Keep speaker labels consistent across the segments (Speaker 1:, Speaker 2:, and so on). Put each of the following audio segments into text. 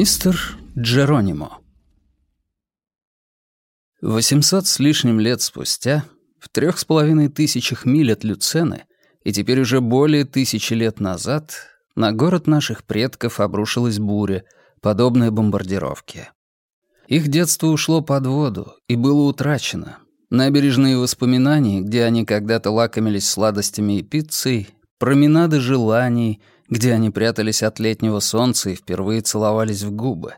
Speaker 1: Мистер Джеронимо 800 с лишним лет спустя, в трех с половиной тысячах миль от Люцены, и теперь уже более тысячи лет назад, на город наших предков обрушилась буря, подобная бомбардировке. Их детство ушло под воду и было утрачено. Набережные воспоминаний, где они когда-то лакомились сладостями и пиццей, променады желаний — где они прятались от летнего солнца и впервые целовались в губы.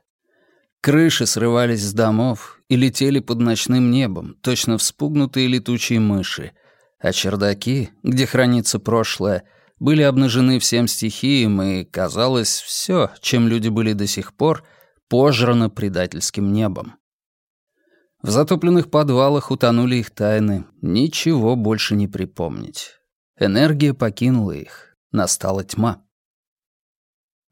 Speaker 1: Крыши срывались с домов и летели под ночным небом, точно вспугнутые летучие мыши, а чердаки, где хранится прошлое, были обнажены всем стихиям, и, казалось, все, чем люди были до сих пор, пожрано предательским небом. В затопленных подвалах утонули их тайны, ничего больше не припомнить. Энергия покинула их, настала тьма.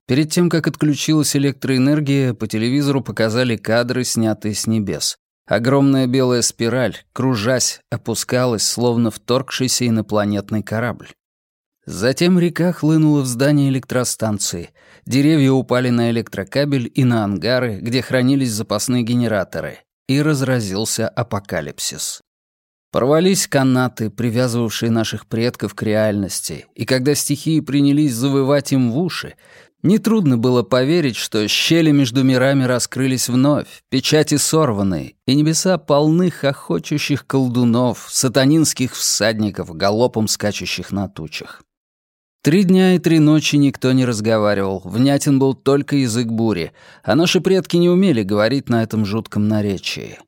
Speaker 1: Перед тем, как отключилась электроэнергия, по телевизору показали кадры, снятые с небес. Огромная белая спираль, кружась, опускалась, словно вторгшийся инопланетный корабль. Затем река хлынула в здание электростанции. Деревья упали на электрокабель и на ангары, где хранились запасные генераторы. И разразился апокалипсис. Порвались канаты, привязывавшие наших предков к реальности, и когда стихии принялись завывать им в уши, Нетрудно было поверить, что щели между мирами раскрылись вновь, печати сорваны, и небеса полны хохочущих колдунов, сатанинских всадников, галопом скачущих на тучах. Три дня и три ночи никто не разговаривал, внятен был только язык бури, а наши предки не умели говорить на этом жутком наречии.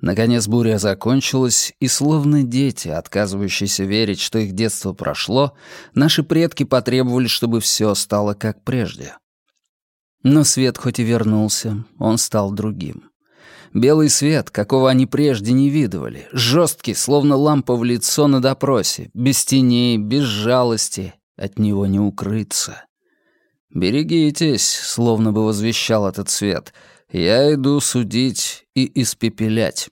Speaker 1: Наконец буря закончилась, и словно дети, отказывающиеся верить, что их детство прошло, наши предки потребовали, чтобы все стало как прежде. Но свет хоть и вернулся, он стал другим. Белый свет, какого они прежде не видывали, жесткий, словно лампа в лицо на допросе, без теней, без жалости, от него не укрыться. «Берегитесь», — словно бы возвещал этот свет, — «я иду судить и испепелять».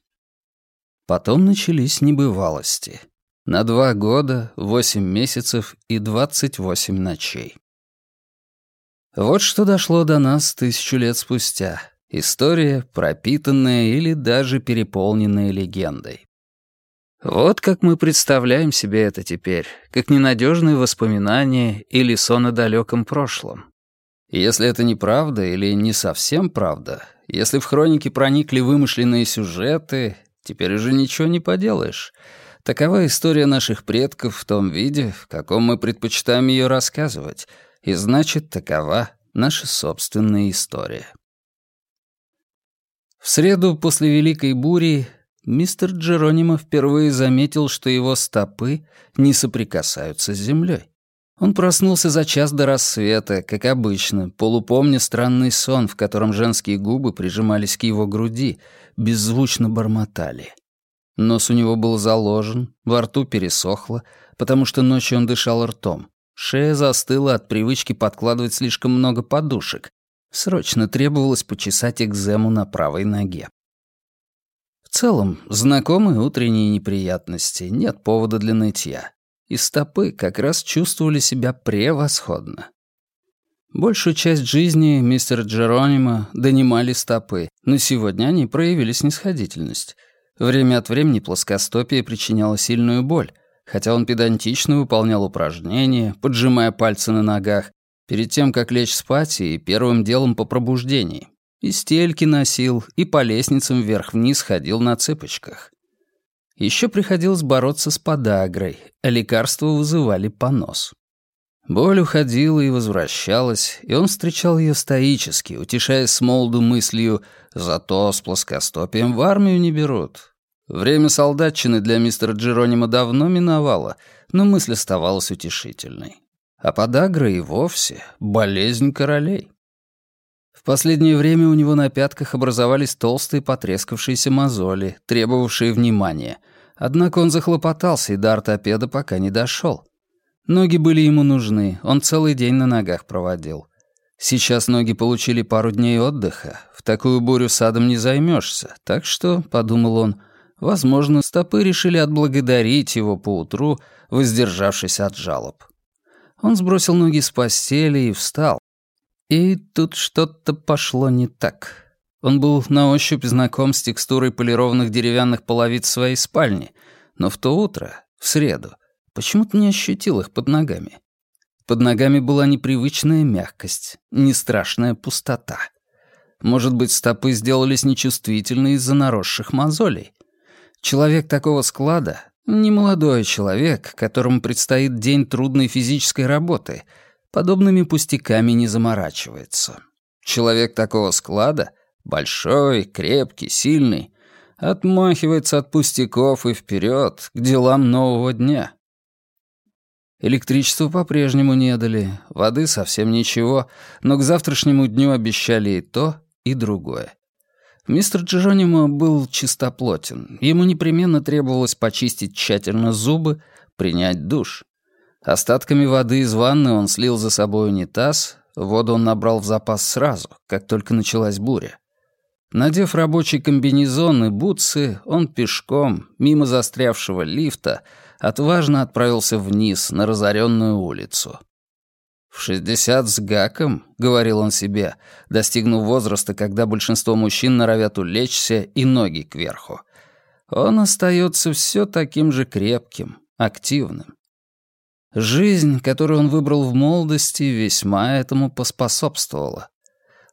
Speaker 1: Потом начались небывалости. На два года, восемь месяцев и двадцать восемь ночей. Вот что дошло до нас тысячу лет спустя. История, пропитанная или даже переполненная легендой. Вот как мы представляем себе это теперь, как ненадежные воспоминания или сон о далеком прошлом. если это неправда или не совсем правда, если в хронике проникли вымышленные сюжеты, Теперь уже ничего не поделаешь. Такова история наших предков в том виде, в каком мы предпочитаем ее рассказывать, и значит, такова наша собственная история. В среду после Великой бури мистер Джеронимо впервые заметил, что его стопы не соприкасаются с землей. Он проснулся за час до рассвета, как обычно, полупомня странный сон, в котором женские губы прижимались к его груди, беззвучно бормотали. Нос у него был заложен, во рту пересохло, потому что ночью он дышал ртом. Шея застыла от привычки подкладывать слишком много подушек. Срочно требовалось почесать экзему на правой ноге. В целом, знакомые утренние неприятности, нет повода для нытья и стопы как раз чувствовали себя превосходно. Большую часть жизни мистер Джеронимо донимали стопы, но сегодня они проявили снисходительность. Время от времени плоскостопие причиняло сильную боль, хотя он педантично выполнял упражнения, поджимая пальцы на ногах, перед тем, как лечь спать и первым делом по пробуждении. И стельки носил, и по лестницам вверх-вниз ходил на цыпочках. Еще приходилось бороться с подагрой, а лекарства вызывали понос. Боль уходила и возвращалась, и он встречал ее стоически, утешаясь с молоду мыслью «Зато с плоскостопием в армию не берут». Время солдатчины для мистера Джеронима давно миновало, но мысль оставалась утешительной. А подагра и вовсе болезнь королей. Последнее время у него на пятках образовались толстые потрескавшиеся мозоли, требовавшие внимания. Однако он захлопотался, и до ортопеда пока не дошел. Ноги были ему нужны, он целый день на ногах проводил. Сейчас ноги получили пару дней отдыха, в такую бурю садом не займешься, так что, — подумал он, — возможно, стопы решили отблагодарить его поутру, воздержавшись от жалоб. Он сбросил ноги с постели и встал, И тут что-то пошло не так. Он был на ощупь знаком с текстурой полированных деревянных половиц своей спальни, но в то утро, в среду, почему-то не ощутил их под ногами. Под ногами была непривычная мягкость, не страшная пустота. Может быть, стопы сделались нечувствительны из-за наросших мозолей. Человек такого склада — немолодой человек, которому предстоит день трудной физической работы, подобными пустяками не заморачивается. Человек такого склада — большой, крепкий, сильный — отмахивается от пустяков и вперед к делам нового дня. Электричество по-прежнему не дали, воды совсем ничего, но к завтрашнему дню обещали и то, и другое. Мистер Джеронимо был чистоплотен. Ему непременно требовалось почистить тщательно зубы, принять душ. Остатками воды из ванны он слил за собой унитаз, воду он набрал в запас сразу, как только началась буря. Надев рабочий комбинезон и бутсы, он пешком, мимо застрявшего лифта, отважно отправился вниз, на разоренную улицу. «В шестьдесят с гаком», — говорил он себе, достигнув возраста, когда большинство мужчин норовят улечься и ноги кверху. Он остается все таким же крепким, активным. Жизнь, которую он выбрал в молодости, весьма этому поспособствовала.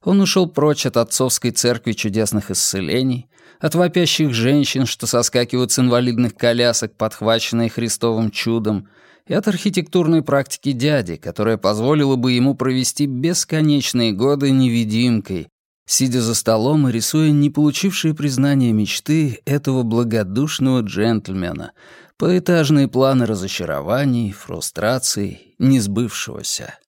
Speaker 1: Он ушел прочь от отцовской церкви чудесных исцелений, от вопящих женщин, что соскакивают с инвалидных колясок, подхваченные Христовым чудом, и от архитектурной практики дяди, которая позволила бы ему провести бесконечные годы невидимкой, сидя за столом и рисуя не получившие признания мечты этого благодушного джентльмена, поэтажные планы разочарований, фрустраций, несбывшегося.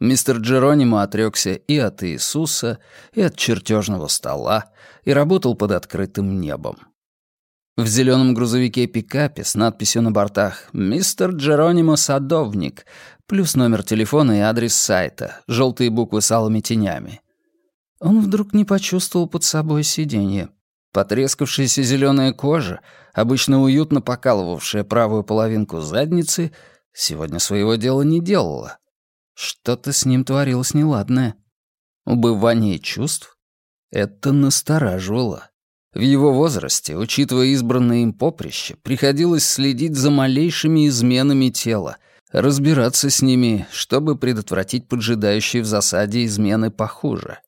Speaker 1: Мистер Джеронимо отрекся и от Иисуса, и от чертежного стола, и работал под открытым небом. В зеленом грузовике-пикапе с надписью на бортах «Мистер Джеронимо Садовник» плюс номер телефона и адрес сайта, желтые буквы с алыми тенями. Он вдруг не почувствовал под собой сиденье. Потрескавшаяся зеленая кожа, обычно уютно покалывавшая правую половинку задницы, сегодня своего дела не делала. Что-то с ним творилось неладное. Убывание чувств? Это настораживало. В его возрасте, учитывая избранное им поприще, приходилось следить за малейшими изменами тела, разбираться с ними, чтобы предотвратить поджидающие в засаде измены похуже.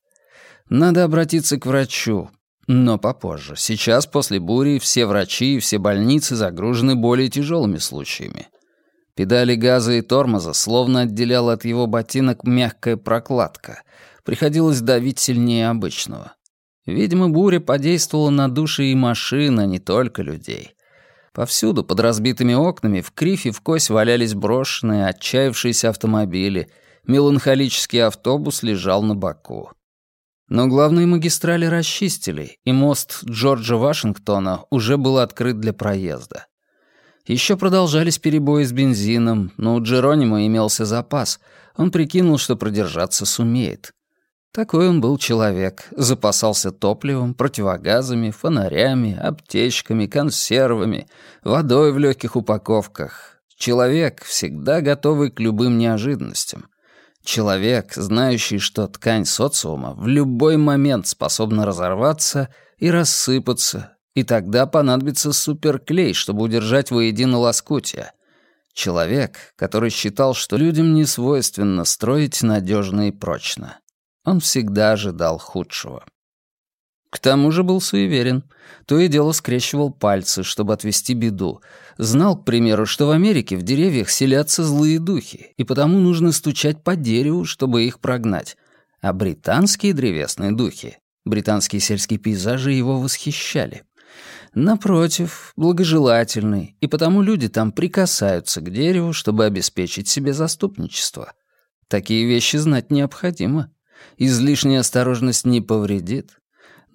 Speaker 1: Надо обратиться к врачу, но попозже. Сейчас, после бури, все врачи и все больницы загружены более тяжелыми случаями. Педали газа и тормоза словно отделяла от его ботинок мягкая прокладка. Приходилось давить сильнее обычного. Видимо, буря подействовала на души и машин, а не только людей. Повсюду, под разбитыми окнами, в крифе в кось валялись брошенные, отчаявшиеся автомобили. Меланхолический автобус лежал на боку. Но главные магистрали расчистили, и мост Джорджа Вашингтона уже был открыт для проезда. Еще продолжались перебои с бензином, но у Джеронимо имелся запас. Он прикинул, что продержаться сумеет. Такой он был человек. Запасался топливом, противогазами, фонарями, аптечками, консервами, водой в легких упаковках. Человек, всегда готовый к любым неожиданностям. Человек, знающий, что ткань социума в любой момент способна разорваться и рассыпаться, и тогда понадобится суперклей, чтобы удержать воедино лоскутия. Человек, который считал, что людям не свойственно строить надежно и прочно. Он всегда ожидал худшего. К тому же был суеверен. То и дело скрещивал пальцы, чтобы отвести беду. Знал, к примеру, что в Америке в деревьях селятся злые духи, и потому нужно стучать по дереву, чтобы их прогнать. А британские древесные духи, британские сельские пейзажи его восхищали. Напротив, благожелательный, и потому люди там прикасаются к дереву, чтобы обеспечить себе заступничество. Такие вещи знать необходимо. Излишняя осторожность не повредит.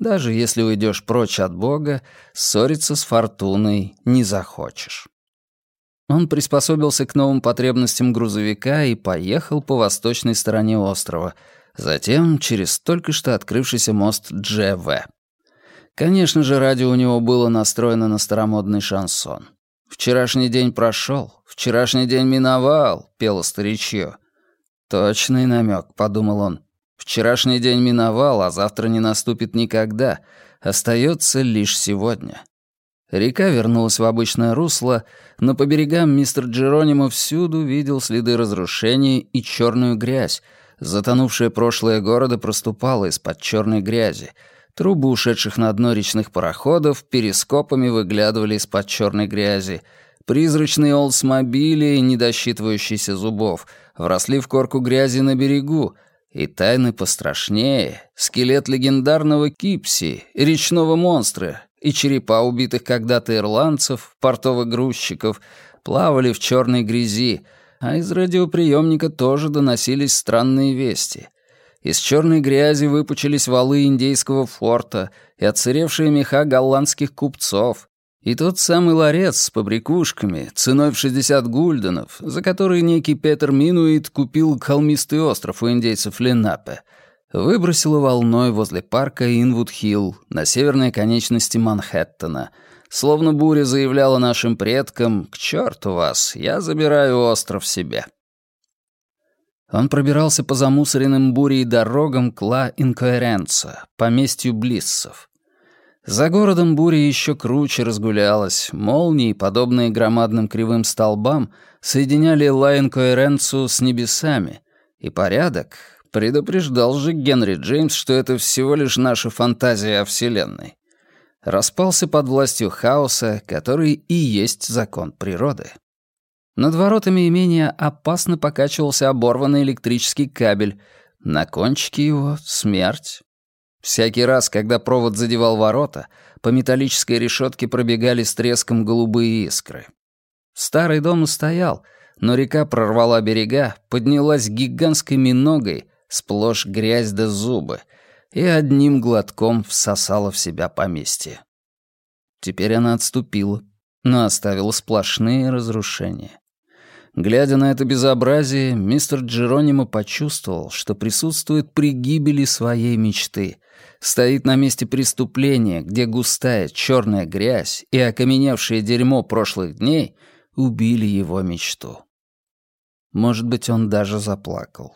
Speaker 1: Даже если уйдешь прочь от Бога, ссориться с фортуной не захочешь. Он приспособился к новым потребностям грузовика и поехал по восточной стороне острова, затем через только что открывшийся мост Дж.В. Конечно же, радио у него было настроено на старомодный шансон. «Вчерашний день прошел, вчерашний день миновал», — пело старичье. «Точный намек», — подумал он. Вчерашний день миновал, а завтра не наступит никогда. Остается лишь сегодня. Река вернулась в обычное русло, но по берегам мистер Джеронимо всюду видел следы разрушений и черную грязь. Затонувшее прошлое города проступало из-под черной грязи. Трубы ушедших на дно речных пароходов перископами выглядывали из-под черной грязи. Призрачные олдсмобили, не досчитывающиеся зубов, вросли в корку грязи на берегу, и тайны пострашнее — скелет легендарного Кипси, речного монстра, и черепа убитых когда-то ирландцев, портовых грузчиков, плавали в черной грязи, а из радиоприемника тоже доносились странные вести. Из черной грязи выпучились валы индейского форта и отсыревшие меха голландских купцов, и тот самый ларец с побрякушками, ценой в 60 гульденов, за который некий Петер Минуит купил холмистый остров у индейцев Ленапе — выбросило волной возле парка Инвуд-Хилл на северной конечности Манхэттена, словно буря заявляла нашим предкам «К черту вас, я забираю остров себе». Он пробирался по замусоренным бурей дорогам к Ла Инкоэренца, поместью Блиссов. За городом буря еще круче разгулялась, молнии, подобные громадным кривым столбам, соединяли Ла Инкоэренцу с небесами, и порядок, Предупреждал же Генри Джеймс, что это всего лишь наша фантазия о Вселенной. Распался под властью хаоса, который и есть закон природы. Над воротами имения опасно покачивался оборванный электрический кабель. На кончике его — смерть. Всякий раз, когда провод задевал ворота, по металлической решетке пробегали с треском голубые искры. Старый дом устоял, но река прорвала берега, поднялась гигантской миногой, сплошь грязь да зубы, и одним глотком всосала в себя поместье. Теперь она отступила, но оставила сплошные разрушения. Глядя на это безобразие, мистер Джеронимо почувствовал, что присутствует при гибели своей мечты, стоит на месте преступления, где густая черная грязь и окаменевшее дерьмо прошлых дней убили его мечту. Может быть, он даже заплакал.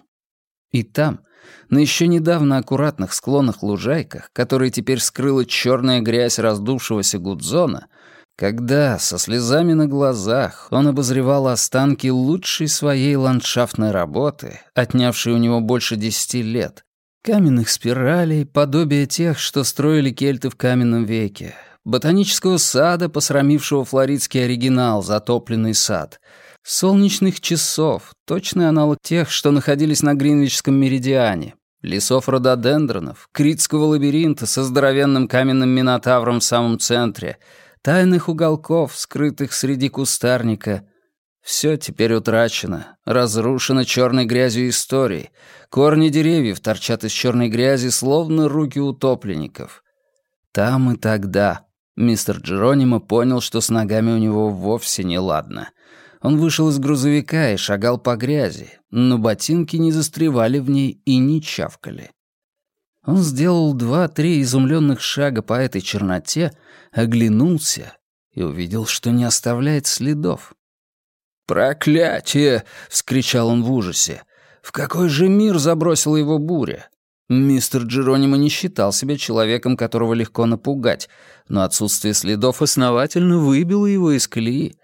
Speaker 1: И там, на еще недавно аккуратных склонах лужайках, которые теперь скрыла черная грязь раздувшегося гудзона, когда, со слезами на глазах, он обозревал останки лучшей своей ландшафтной работы, отнявшей у него больше десяти лет, каменных спиралей, подобие тех, что строили кельты в каменном веке, ботанического сада, посрамившего флоридский оригинал, затопленный сад — Солнечных часов, точный аналог тех, что находились на Гринвичском меридиане, лесов рододендронов, критского лабиринта со здоровенным каменным минотавром в самом центре, тайных уголков, скрытых среди кустарника. Все теперь утрачено, разрушено черной грязью истории. Корни деревьев торчат из черной грязи, словно руки утопленников. Там и тогда мистер Джеронимо понял, что с ногами у него вовсе не ладно — он вышел из грузовика и шагал по грязи, но ботинки не застревали в ней и не чавкали. Он сделал два-три изумленных шага по этой черноте, оглянулся и увидел, что не оставляет следов. «Проклятие!» — вскричал он в ужасе. «В какой же мир забросила его буря?» Мистер Джеронимо не считал себя человеком, которого легко напугать, но отсутствие следов основательно выбило его из колеи,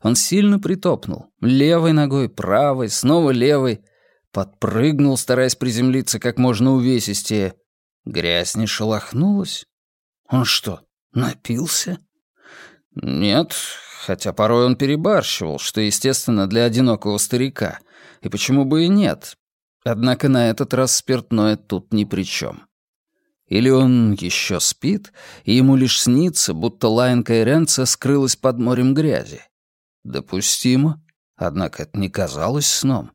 Speaker 1: он сильно притопнул. Левой ногой, правой, снова левой. Подпрыгнул, стараясь приземлиться как можно увесистее. Грязь не шелохнулась. Он что, напился? Нет, хотя порой он перебарщивал, что, естественно, для одинокого старика. И почему бы и нет? Однако на этот раз спиртное тут ни при чем. Или он еще спит, и ему лишь снится, будто Лайнка Иренца скрылась под морем грязи. Допустимо. Однако это не казалось сном.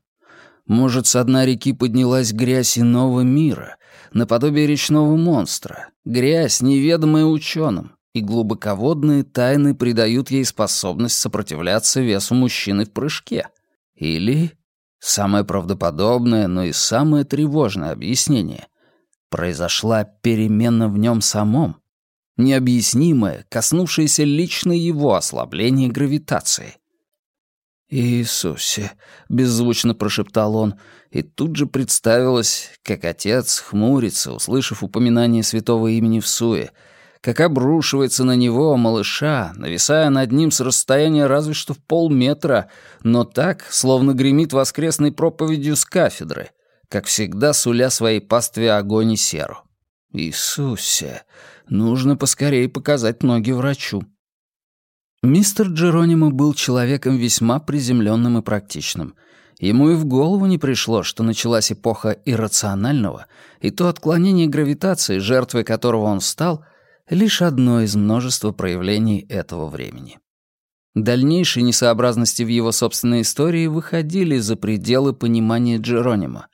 Speaker 1: Может, с дна реки поднялась грязь иного мира, наподобие речного монстра, грязь, неведомая ученым, и глубоководные тайны придают ей способность сопротивляться весу мужчины в прыжке. Или, самое правдоподобное, но и самое тревожное объяснение, произошла перемена в нем самом, необъяснимое, коснувшееся лично его ослабления гравитации. «Иисусе!» — беззвучно прошептал он, и тут же представилось, как отец хмурится, услышав упоминание святого имени в суе, как обрушивается на него, малыша, нависая над ним с расстояния разве что в полметра, но так, словно гремит воскресной проповедью с кафедры, как всегда суля своей пастве огонь и серу. «Иисусе! Нужно поскорее показать ноги врачу». Мистер Джеронимо был человеком весьма приземленным и практичным. Ему и в голову не пришло, что началась эпоха иррационального, и то отклонение гравитации, жертвой которого он стал, лишь одно из множества проявлений этого времени. Дальнейшие несообразности в его собственной истории выходили за пределы понимания Джеронима.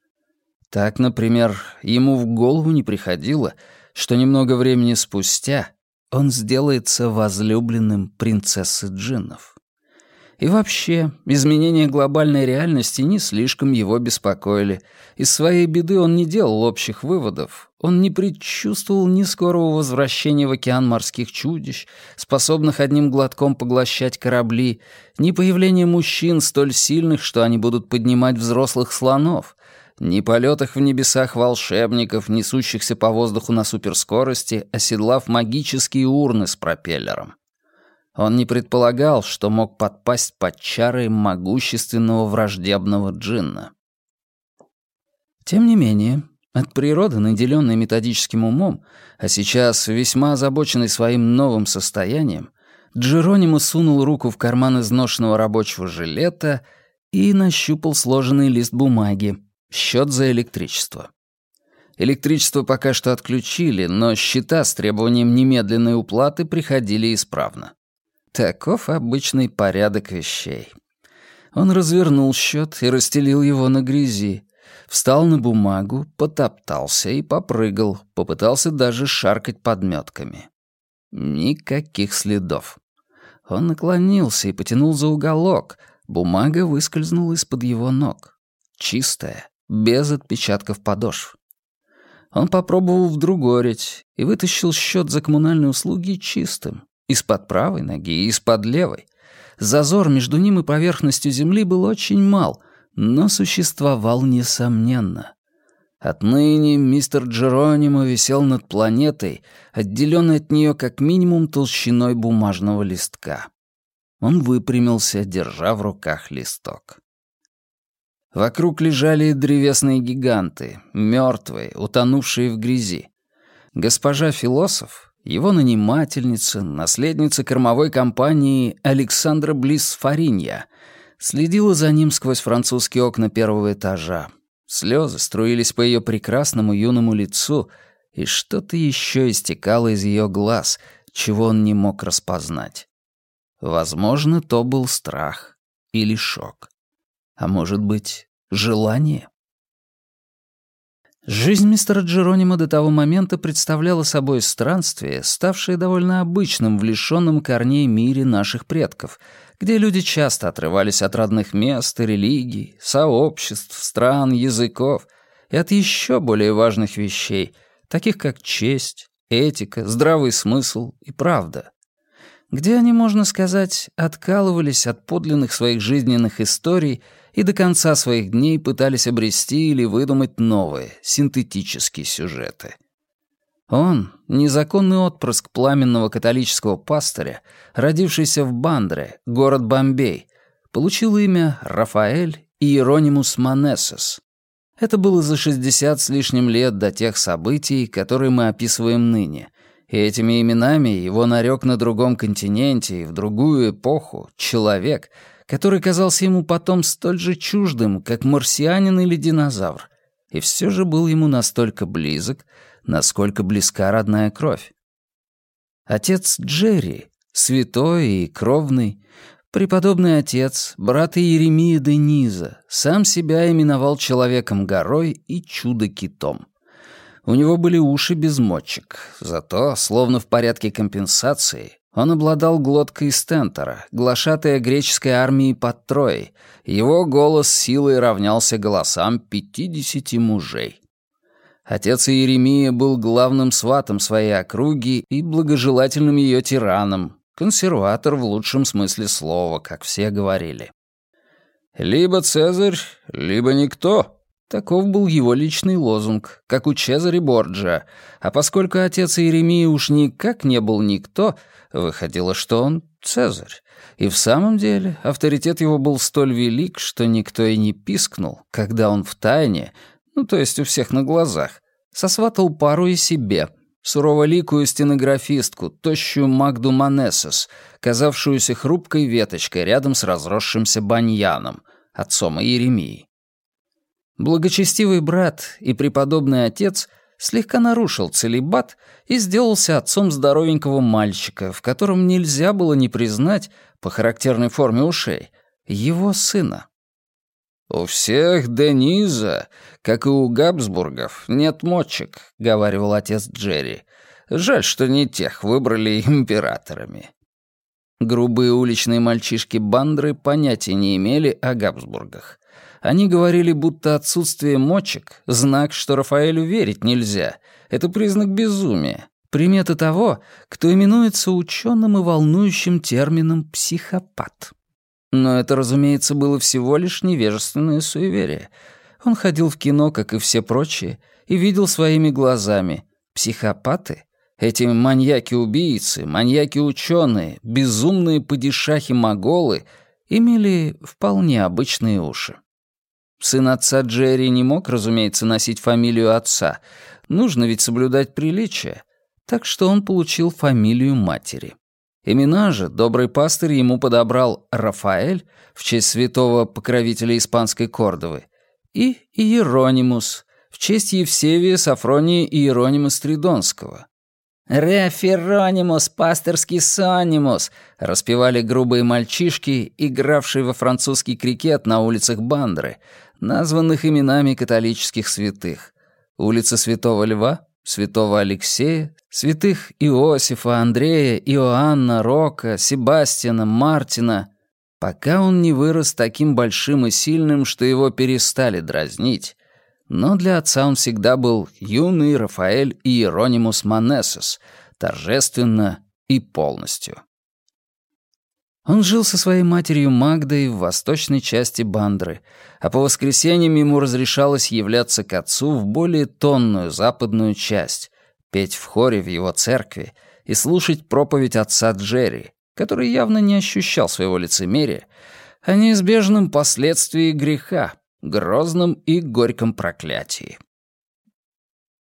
Speaker 1: Так, например, ему в голову не приходило, что немного времени спустя он сделается возлюбленным принцессы джиннов. И вообще, изменения глобальной реальности не слишком его беспокоили. Из своей беды он не делал общих выводов. Он не предчувствовал ни скорого возвращения в океан морских чудищ, способных одним глотком поглощать корабли, ни появления мужчин столь сильных, что они будут поднимать взрослых слонов, ни полетах в небесах волшебников, несущихся по воздуху на суперскорости, оседлав магические урны с пропеллером. Он не предполагал, что мог подпасть под чары могущественного враждебного джинна. Тем не менее, от природы, наделенной методическим умом, а сейчас весьма озабоченный своим новым состоянием, Джеронимо сунул руку в карман изношенного рабочего жилета и нащупал сложенный лист бумаги, Счет за электричество. Электричество пока что отключили, но счета с требованием немедленной уплаты приходили исправно. Таков обычный порядок вещей. Он развернул счет и расстелил его на грязи. Встал на бумагу, потоптался и попрыгал, попытался даже шаркать подметками. Никаких следов. Он наклонился и потянул за уголок. Бумага выскользнула из-под его ног. Чистая, без отпечатков подошв. Он попробовал вдругорить и вытащил счет за коммунальные услуги чистым, из-под правой ноги и из-под левой. Зазор между ним и поверхностью земли был очень мал, но существовал несомненно. Отныне мистер Джеронимо висел над планетой, отделенной от нее как минимум толщиной бумажного листка. Он выпрямился, держа в руках листок. Вокруг лежали древесные гиганты, мертвые, утонувшие в грязи. Госпожа философ, его нанимательница, наследница кормовой компании Александра Близ Фаринья, следила за ним сквозь французские окна первого этажа. Слезы струились по ее прекрасному юному лицу, и что-то еще истекало из ее глаз, чего он не мог распознать. Возможно, то был страх или шок. А может быть, желание? Жизнь мистера Джеронима до того момента представляла собой странствие, ставшее довольно обычным в лишенном корней мире наших предков, где люди часто отрывались от родных мест и религий, сообществ, стран, языков и от еще более важных вещей, таких как честь, этика, здравый смысл и правда. Где они, можно сказать, откалывались от подлинных своих жизненных историй и до конца своих дней пытались обрести или выдумать новые, синтетические сюжеты. Он, незаконный отпрыск пламенного католического пастыря, родившийся в Бандре, город Бомбей, получил имя Рафаэль Иеронимус Манесос. Это было за 60 с лишним лет до тех событий, которые мы описываем ныне — и этими именами его нарек на другом континенте и в другую эпоху человек, который казался ему потом столь же чуждым, как марсианин или динозавр, и все же был ему настолько близок, насколько близка родная кровь. Отец Джерри, святой и кровный, преподобный отец, брат Иеремия Дениза, сам себя именовал человеком-горой и чудо-китом. У него были уши без мочек, зато, словно в порядке компенсации, он обладал глоткой стентера, глашатая греческой армии под Троей. Его голос силой равнялся голосам пятидесяти мужей. Отец Иеремия был главным сватом своей округи и благожелательным ее тираном, консерватор в лучшем смысле слова, как все говорили. Либо Цезарь, либо никто. Таков был его личный лозунг, как у Чезаре Борджа. А поскольку отец Иеремии уж никак не был никто, выходило, что он Цезарь. И в самом деле авторитет его был столь велик, что никто и не пискнул, когда он в тайне, ну то есть у всех на глазах, сосватал пару и себе, суроволикую стенографистку, тощую Магду Манесос, казавшуюся хрупкой веточкой рядом с разросшимся баньяном, отцом Иеремии. Благочестивый брат и преподобный отец слегка нарушил целебат и сделался отцом здоровенького мальчика, в котором нельзя было не признать, по характерной форме ушей, его сына. «У всех Дениза, как и у Габсбургов, нет мочек», — говаривал отец Джерри. «Жаль, что не тех выбрали императорами». Грубые уличные мальчишки-бандры понятия не имели о Габсбургах. Они говорили, будто отсутствие мочек — знак, что Рафаэлю верить нельзя. Это признак безумия. Примета того, кто именуется ученым и волнующим термином «психопат». Но это, разумеется, было всего лишь невежественное суеверие. Он ходил в кино, как и все прочие, и видел своими глазами. Психопаты — эти маньяки-убийцы, маньяки-ученые, безумные падишахи-моголы — имели вполне обычные уши. Сын отца Джерри не мог, разумеется, носить фамилию отца. Нужно ведь соблюдать приличие. Так что он получил фамилию матери. Имена же добрый пастырь ему подобрал Рафаэль в честь святого покровителя испанской Кордовы и Иеронимус в честь Евсевия Сафрония Иеронима Стридонского. «Реферонимус, пасторский сонимус!» — распевали грубые мальчишки, игравшие во французский крикет на улицах Бандры, названных именами католических святых. Улица Святого Льва, Святого Алексея, святых Иосифа, Андрея, Иоанна, Рока, Себастьяна, Мартина, пока он не вырос таким большим и сильным, что его перестали дразнить. Но для отца он всегда был юный Рафаэль Иеронимус Манесос, торжественно и полностью. Он жил со своей матерью Магдой в восточной части Бандры, а по воскресеньям ему разрешалось являться к отцу в более тонную западную часть, петь в хоре в его церкви и слушать проповедь отца Джерри, который явно не ощущал своего лицемерия, о неизбежном последствии греха, грозном и горьком проклятии.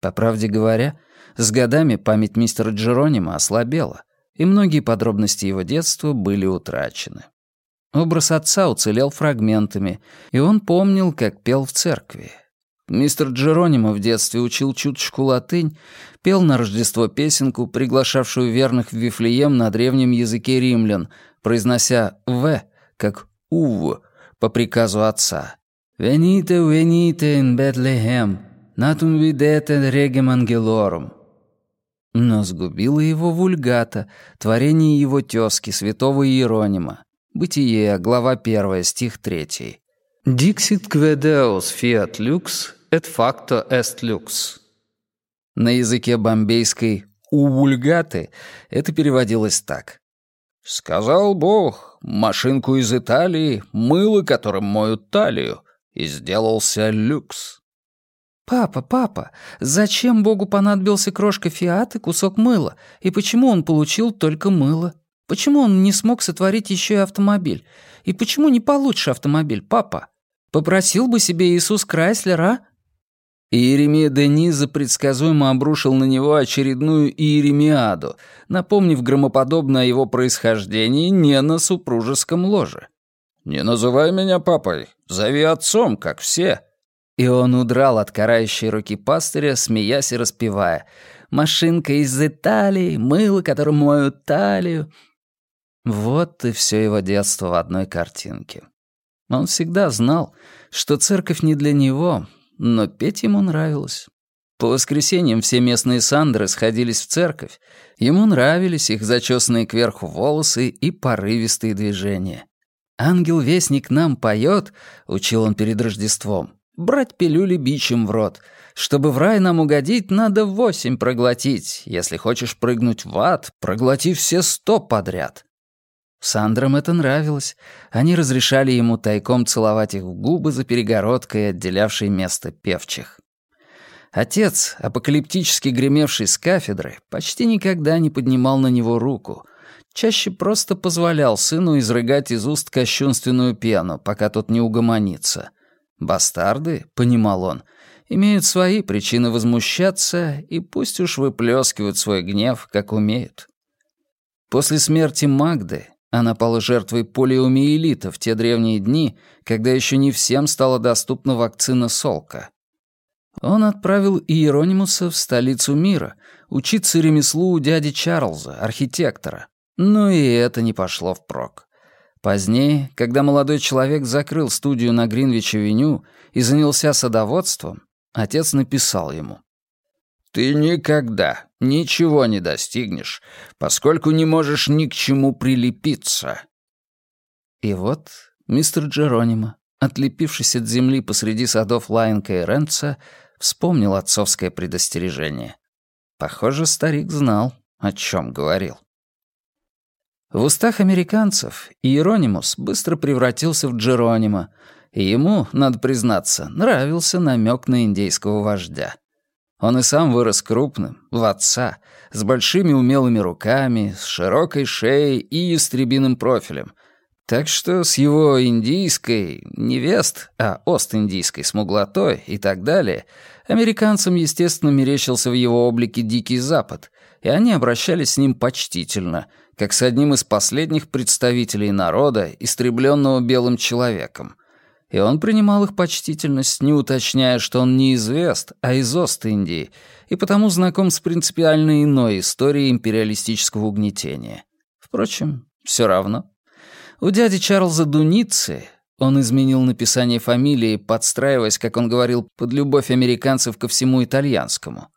Speaker 1: По правде говоря, с годами память мистера Джеронима ослабела — и многие подробности его детства были утрачены. Образ отца уцелел фрагментами, и он помнил, как пел в церкви. Мистер Джеронимо в детстве учил чуточку латынь, пел на Рождество песенку, приглашавшую верных в Вифлеем на древнем языке римлян, произнося «в» как «ув» по приказу отца. «Venite, venite in Bethlehem, natum videte regem angelorum». Но сгубила его вульгата, творение его тезки, святого Иеронима. Бытие, глава 1, стих 3. «Dixit quedeus fiat lux, et facto est lux». На языке бомбейской «у вульгаты» это переводилось так. «Сказал Бог, машинку из Италии, мыло, которым моют талию, и сделался люкс».
Speaker 2: «Папа, папа, зачем Богу понадобился крошка фиат и кусок мыла? И почему он получил только мыло? Почему он не смог сотворить еще и автомобиль? И почему не получше автомобиль, папа? Попросил бы себе Иисус Крайслер, а?»
Speaker 1: Иеремия Дениза предсказуемо обрушил на него очередную Иеремиаду, напомнив громоподобно о его происхождении не на супружеском ложе. «Не называй меня папой, зови отцом, как все», и он удрал от карающей руки пастыря, смеясь и распевая. «Машинка из Италии, мыло, которым моют талию». Вот и все его детство в одной картинке. Он всегда знал, что церковь не для него, но петь ему нравилось. По воскресеньям все местные сандры сходились в церковь. Ему нравились их зачесанные кверху волосы и порывистые движения. «Ангел-вестник нам поет», — учил он перед Рождеством. Брать пилюли бичем в рот. Чтобы в рай нам угодить, надо восемь проглотить. Если хочешь прыгнуть в ад, проглоти все сто подряд. Сандрам это нравилось. Они разрешали ему тайком целовать их в губы за перегородкой, отделявшей место певчих. Отец, апокалиптически гремевший с кафедры, почти никогда не поднимал на него руку. Чаще просто позволял сыну изрыгать из уст кощунственную пену, пока тот не угомонится. «Бастарды», — понимал он, — имеют свои причины возмущаться, и пусть уж выплескивают свой гнев, как умеют. После смерти Магды она пала жертвой полиомиелита в те древние дни, когда еще не всем стала доступна вакцина Солка. Он отправил Иеронимуса в столицу мира, учиться ремеслу у дяди Чарльза, архитектора. Но и это не пошло впрок. Позднее, когда молодой человек закрыл студию на Гринвич-авеню и занялся садоводством, отец написал ему. «Ты никогда ничего не достигнешь, поскольку не можешь ни к чему прилепиться». И вот мистер Джеронимо, отлепившись от земли посреди садов Лайнка и Ренца, вспомнил отцовское предостережение. Похоже, старик знал, о чем говорил. В устах американцев Иеронимус быстро превратился в Джеронимо, и ему, надо признаться, нравился намек на индейского вождя. Он и сам вырос крупным, в отца, с большими умелыми руками, с широкой шеей и ястребиным профилем. Так что с его индийской, невест, а ост-индийской смуглотой и так далее, американцам, естественно, мерещился в его облике Дикий Запад, и они обращались с ним почтительно, как с одним из последних представителей народа, истребленного белым человеком — и он принимал их почтительность, не уточняя, что он не из а из Ост-Индии, и потому знаком с принципиально иной историей империалистического угнетения. Впрочем, все равно. У дяди Чарльза Дуницы он изменил написание фамилии, подстраиваясь, как он говорил, под любовь американцев ко всему итальянскому.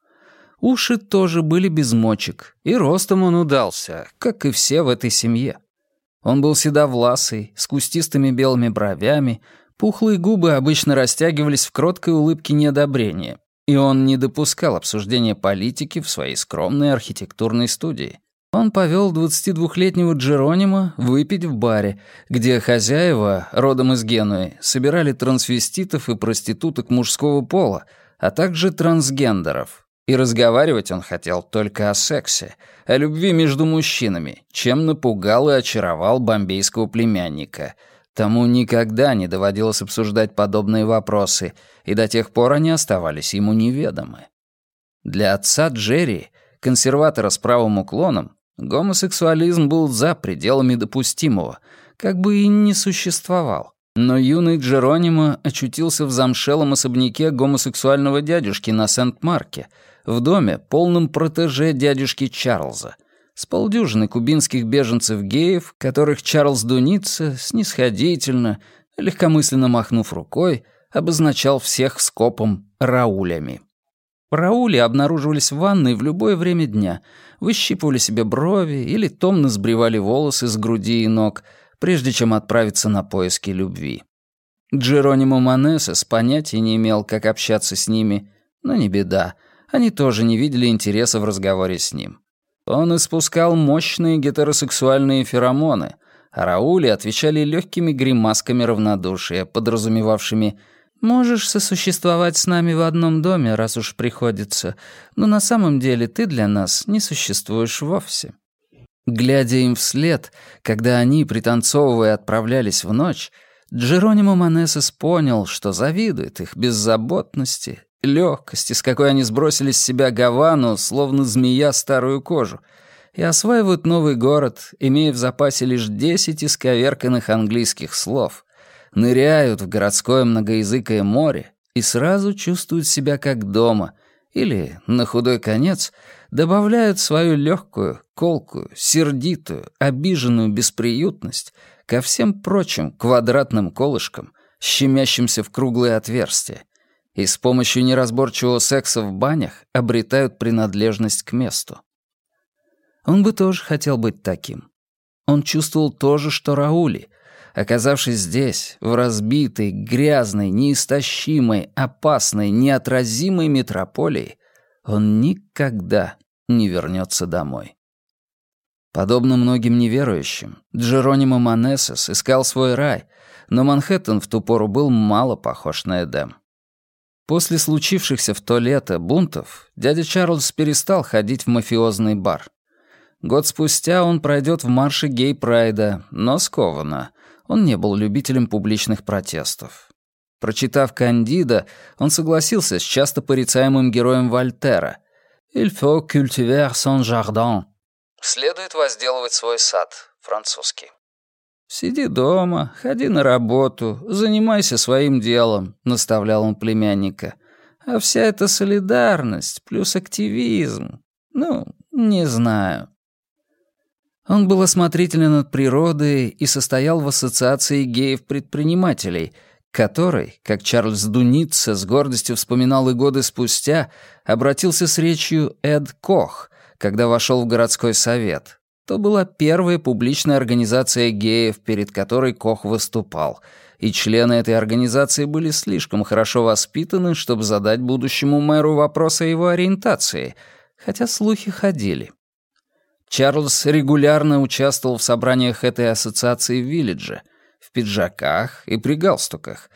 Speaker 1: Уши тоже были без мочек, и ростом он удался, как и все в этой семье. Он был седовласый, с кустистыми белыми бровями, Пухлые губы обычно растягивались в кроткой улыбке неодобрения, и он не допускал обсуждения политики в своей скромной архитектурной студии. Он повел 22-летнего Джеронима выпить в баре, где хозяева, родом из Генуи, собирали трансвеститов и проституток мужского пола, а также трансгендеров. И разговаривать он хотел только о сексе, о любви между мужчинами, чем напугал и очаровал бомбейского племянника — Тому никогда не доводилось обсуждать подобные вопросы, и до тех пор они оставались ему неведомы. Для отца Джерри, консерватора с правым уклоном, гомосексуализм был за пределами допустимого, как бы и не существовал. Но юный Джеронимо очутился в замшелом особняке гомосексуального дядюшки на Сент-Марке, в доме, полном протеже дядюшки Чарльза — с полдюжины кубинских беженцев-геев, которых Чарльз Дуница снисходительно, легкомысленно махнув рукой, обозначал всех скопом «раулями». Раули обнаруживались в ванной в любое время дня, выщипывали себе брови или томно сбривали волосы с груди и ног, прежде чем отправиться на поиски любви. Джеронимо Манесес понятия не имел, как общаться с ними, но не беда, они тоже не видели интереса в разговоре с ним. Он испускал мощные гетеросексуальные феромоны, а Раули отвечали легкими гримасками равнодушия, подразумевавшими «Можешь сосуществовать с нами в одном доме, раз уж приходится, но на самом деле ты для нас не существуешь вовсе». Глядя им вслед, когда они, пританцовывая, отправлялись в ночь, Джеронимо Манесес понял, что завидует их беззаботности, легкости, с какой они сбросили с себя Гавану, словно змея старую кожу, и осваивают новый город, имея в запасе лишь десять исковерканных английских слов, ныряют в городское многоязыкое море и сразу чувствуют себя как дома, или, на худой конец, добавляют свою легкую, колкую, сердитую, обиженную бесприютность ко всем прочим квадратным колышкам, щемящимся в круглые отверстия, и с помощью неразборчивого секса в банях обретают принадлежность к месту. Он бы тоже хотел быть таким. Он чувствовал то же, что Раули. Оказавшись здесь, в разбитой, грязной, неистощимой, опасной, неотразимой метрополии, он никогда не вернется домой. Подобно многим неверующим, Джеронимо Манесес искал свой рай, но Манхэттен в ту пору был мало похож на Эдем. После случившихся в то лето бунтов дядя Чарльз перестал ходить в мафиозный бар. Год спустя он пройдет в марше гей-прайда, но скованно. Он не был любителем публичных протестов. Прочитав «Кандида», он согласился с часто порицаемым героем Вольтера «Il faut cultiver son jardin» «Следует возделывать свой сад» французский. «Сиди дома, ходи на работу, занимайся своим делом», — наставлял он племянника. «А вся эта солидарность плюс активизм, ну, не знаю». Он был осмотрителен над природой и состоял в ассоциации геев-предпринимателей, который, как Чарльз Дуница с гордостью вспоминал и годы спустя, обратился с речью «Эд Кох», когда вошел в городской совет. То была первая публичная организация геев, перед которой Кох выступал, и члены этой организации были слишком хорошо воспитаны, чтобы задать будущему мэру вопрос о его ориентации, хотя слухи ходили. Чарльз регулярно участвовал в собраниях этой ассоциации в Виллидже, в пиджаках и при галстуках.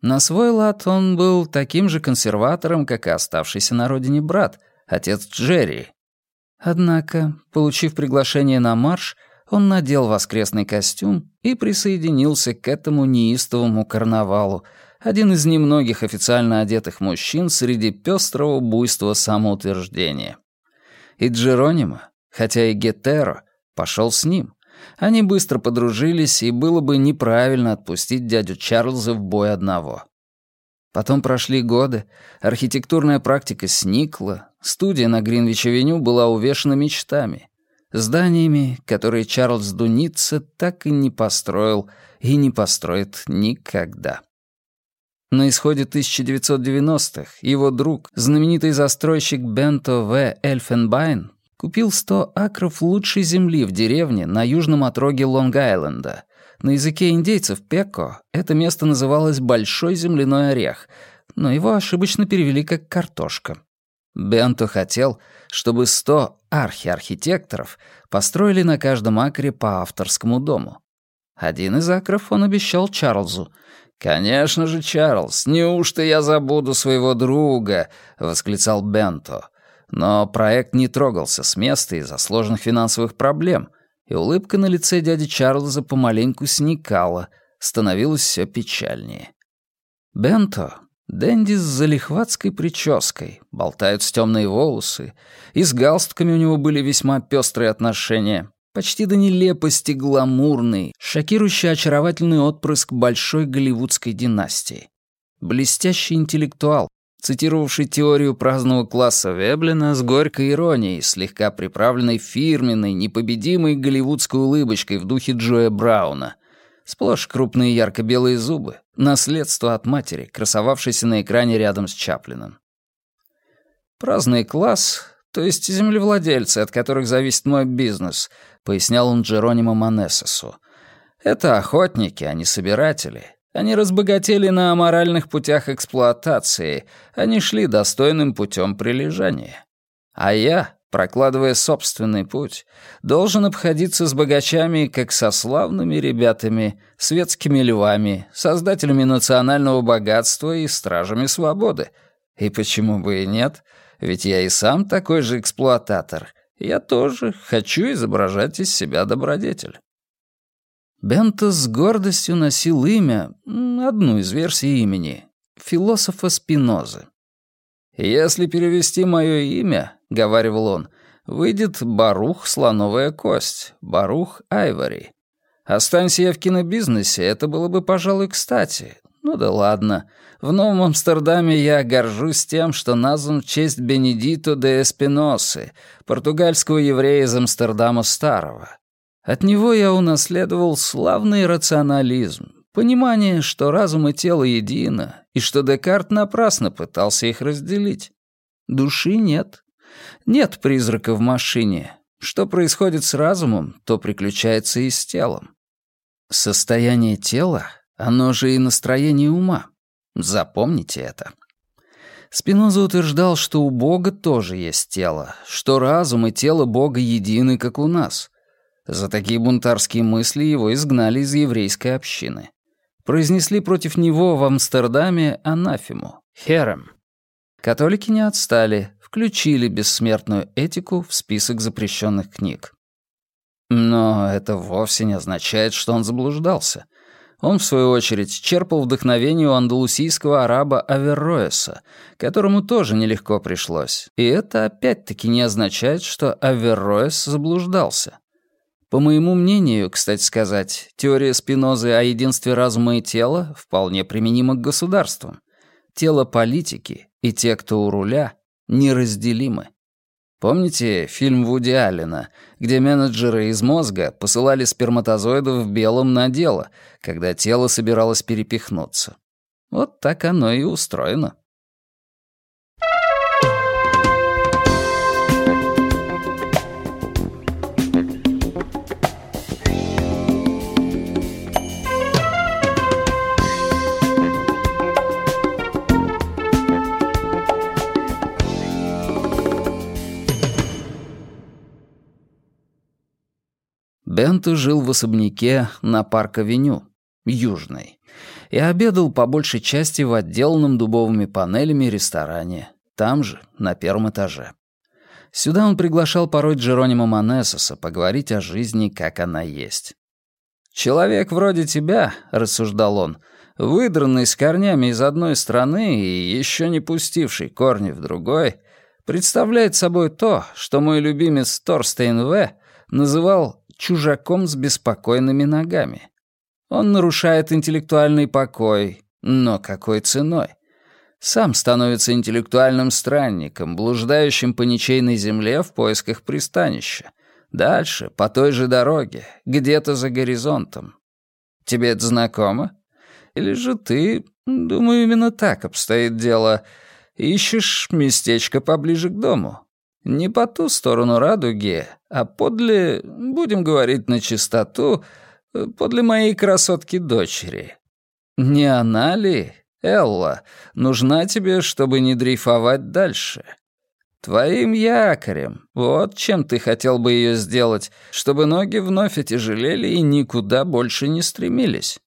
Speaker 1: На свой лад он был таким же консерватором, как и оставшийся на родине брат, отец Джерри. Однако, получив приглашение на марш, он надел воскресный костюм и присоединился к этому неистовому карнавалу, один из немногих официально одетых мужчин среди пестрого буйства самоутверждения. И Джеронимо, хотя и Гетеро, пошел с ним. Они быстро подружились, и было бы неправильно отпустить дядю Чарльза в бой одного. Потом прошли годы, архитектурная практика сникла, студия на Гринвич-авеню была увешана мечтами, зданиями, которые Чарльз Дуница так и не построил и не построит никогда. На исходе 1990-х его друг, знаменитый застройщик Бенто В. Эльфенбайн, Купил 100 акров лучшей земли в деревне на южном отроге Лонг-Айленда. На языке индейцев Пеко это место называлось «большой земляной орех», но его ошибочно перевели как «картошка». Бенто хотел, чтобы 100 архиархитекторов построили на каждом акре по авторскому дому. Один из акров он обещал Чарльзу. «Конечно же, Чарльз, неужто я забуду своего друга?» — восклицал Бенто. Но проект не трогался с места из-за сложных финансовых проблем, и улыбка на лице дяди Чарльза помаленьку сникала, становилось все печальнее. Бенто, Дэнди с залихватской прической, болтаются темные волосы, и с галстуками у него были весьма пестрые отношения, почти до нелепости гламурный, шокирующий очаровательный отпрыск большой голливудской династии. Блестящий интеллектуал, цитировавший теорию праздного класса Веблина с горькой иронией, слегка приправленной фирменной, непобедимой голливудской улыбочкой в духе Джоя Брауна. Сплошь крупные ярко-белые зубы, наследство от матери, красовавшейся на экране рядом с Чаплином. «Праздный класс, то есть землевладельцы, от которых зависит мой бизнес», пояснял он Джеронимо Манесесу. «Это охотники, а не собиратели. Они разбогатели на аморальных путях эксплуатации, они шли достойным путем прилежания. А я, прокладывая собственный путь, должен обходиться с богачами, как со славными ребятами, светскими львами, создателями национального богатства и стражами свободы. И почему бы и нет? Ведь я и сам такой же эксплуататор. Я тоже хочу изображать из себя добродетель. Бенто с гордостью носил имя, одну из версий имени, философа Спинозы. «Если перевести мое имя, — говаривал он, — выйдет Барух Слоновая Кость, Барух Айвори. Останься я в кинобизнесе, это было бы, пожалуй, кстати. Ну да ладно. В Новом Амстердаме я горжусь тем, что назван в честь Бенедито де Эспиносы, португальского еврея из Амстердама Старого. От него я унаследовал славный рационализм, понимание, что разум и тело едино, и что Декарт напрасно пытался их разделить. Души нет. Нет призрака в машине. Что происходит с разумом, то приключается и с телом. Состояние тела, оно же и настроение ума. Запомните это. Спиноза утверждал, что у Бога тоже есть тело, что разум и тело Бога едины, как у нас — За такие бунтарские мысли его изгнали из еврейской общины. Произнесли против него в Амстердаме анафему, херем. Католики не отстали, включили бессмертную этику в список запрещенных книг. Но это вовсе не означает, что он заблуждался. Он, в свою очередь, черпал вдохновение у андалусийского араба Аверроэса, которому тоже нелегко пришлось. И это опять-таки не означает, что Аверроэс заблуждался. По моему мнению, кстати сказать, теория Спинозы о единстве разума и тела вполне применима к государствам. Тело политики и те, кто у руля, неразделимы. Помните фильм Вуди Аллена, где менеджеры из мозга посылали сперматозоидов в белом на дело, когда тело собиралось перепихнуться? Вот так оно и устроено. Бенто жил в особняке на Парк-авеню, Южной, и обедал по большей части в отделанном дубовыми панелями ресторане, там же, на первом этаже. Сюда он приглашал порой Джеронима Манесоса поговорить о жизни, как она есть. «Человек вроде тебя», — рассуждал он, выдранный с корнями из одной страны и еще не пустивший корни в другой, представляет собой то, что мой любимец Торстейн В. называл чужаком с беспокойными ногами. Он нарушает интеллектуальный покой, но какой ценой? Сам становится интеллектуальным странником, блуждающим по ничейной земле в поисках пристанища. Дальше, по той же дороге, где-то за горизонтом. Тебе это знакомо? Или же ты, думаю, именно так обстоит дело, ищешь местечко поближе к дому? Не по ту сторону радуги, а подле, будем говорить на чистоту, подле моей красотки-дочери. Не она ли, Элла, нужна тебе, чтобы не дрейфовать дальше? Твоим якорем, вот чем ты хотел бы ее сделать, чтобы ноги вновь отяжелели и никуда больше не стремились.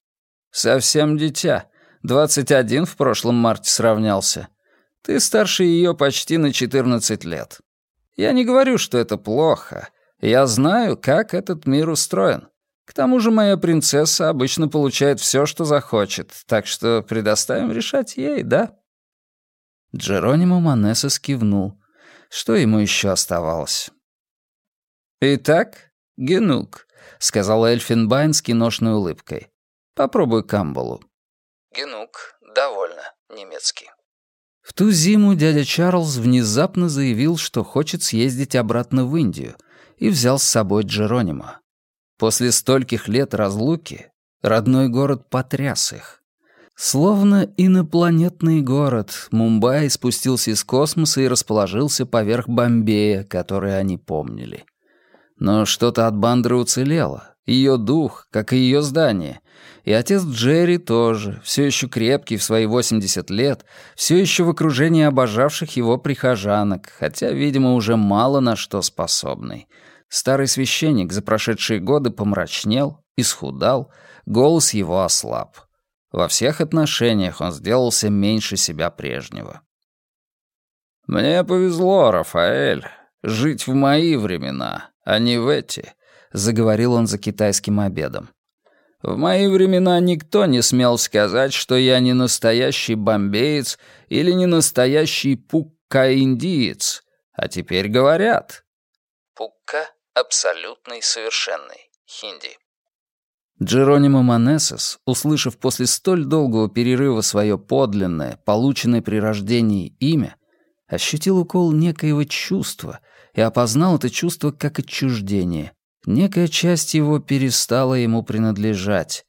Speaker 1: Совсем дитя, 21 в прошлом марте сравнялся. Ты старше ее почти на 14 лет. Я не говорю, что это плохо. Я знаю, как этот мир устроен. К тому же моя принцесса обычно получает все, что захочет, так что предоставим решать ей, да?» Джеронимо Манесса скивнул. Что ему еще оставалось? «Итак, Генук», — сказал Эльфинбайн с киношной улыбкой. «Попробуй камбалу».
Speaker 3: «Генук, довольно, немецкий».
Speaker 1: В ту зиму дядя Чарльз внезапно заявил, что хочет съездить обратно в Индию, и взял с собой Джеронима. После стольких лет разлуки родной город потряс их. Словно инопланетный город, Мумбаи спустился из космоса и расположился поверх Бомбея, который они помнили. Но что-то от Бандры уцелело, ее дух, как и ее здание, и отец Джерри тоже, все еще крепкий в свои 80 лет, все еще в окружении обожавших его прихожанок, хотя, видимо, уже мало на что способный. Старый священник за прошедшие годы помрачнел, исхудал, голос его ослаб. Во всех отношениях он сделался меньше себя прежнего. «Мне повезло, Рафаэль, жить в мои времена, а не в эти», — заговорил он за китайским обедом. В мои времена никто не смел сказать, что я не настоящий бомбеец или не настоящий пукка-индиец. А теперь говорят.
Speaker 3: Пукка — абсолютный совершенный. Хинди.
Speaker 1: Джеронимо Манесос, услышав после столь долгого перерыва свое подлинное, полученное при рождении имя, ощутил укол некоего чувства и опознал это чувство как отчуждение, Некая часть его перестала ему принадлежать.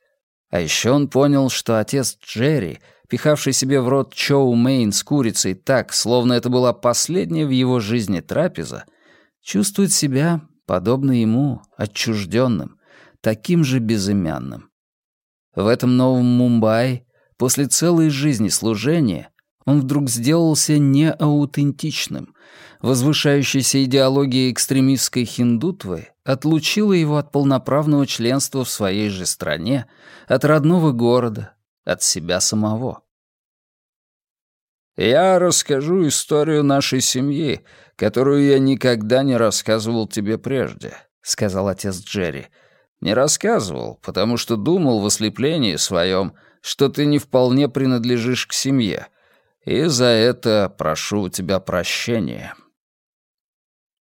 Speaker 1: А еще он понял, что отец Джерри, пихавший себе в рот чоу мейн с курицей так, словно это была последняя в его жизни трапеза, чувствует себя, подобно ему, отчужденным, таким же безымянным. В этом новом Мумбаи, после целой жизни служения, он вдруг сделался неаутентичным. Возвышающаяся идеология экстремистской хиндутвы отлучила его от полноправного членства в своей же стране, от родного города, от себя самого. «Я расскажу историю нашей семьи, которую я никогда не рассказывал тебе прежде», — сказал отец Джерри. «Не рассказывал, потому что думал в ослеплении своем, что ты не вполне принадлежишь к семье, и за это прошу у тебя прощения».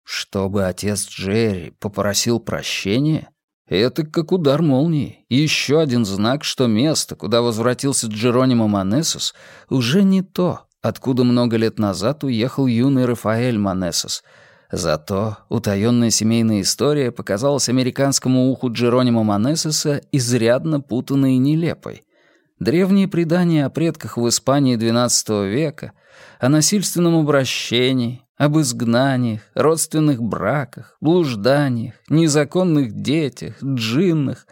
Speaker 1: Чтобы отец Джерри попросил прощения? Это как удар молнии. И еще один знак, что место, куда возвратился Джеронимо Манесус, уже не то, откуда много лет назад уехал юный Рафаэль Манесус. Зато утаённая семейная история показалась американскому уху Джеронимо Манесуса изрядно путанной и нелепой. Древние предания о предках в Испании XII века, о насильственном обращении, об изгнаниях, родственных браках, блужданиях, незаконных детях, джиннах,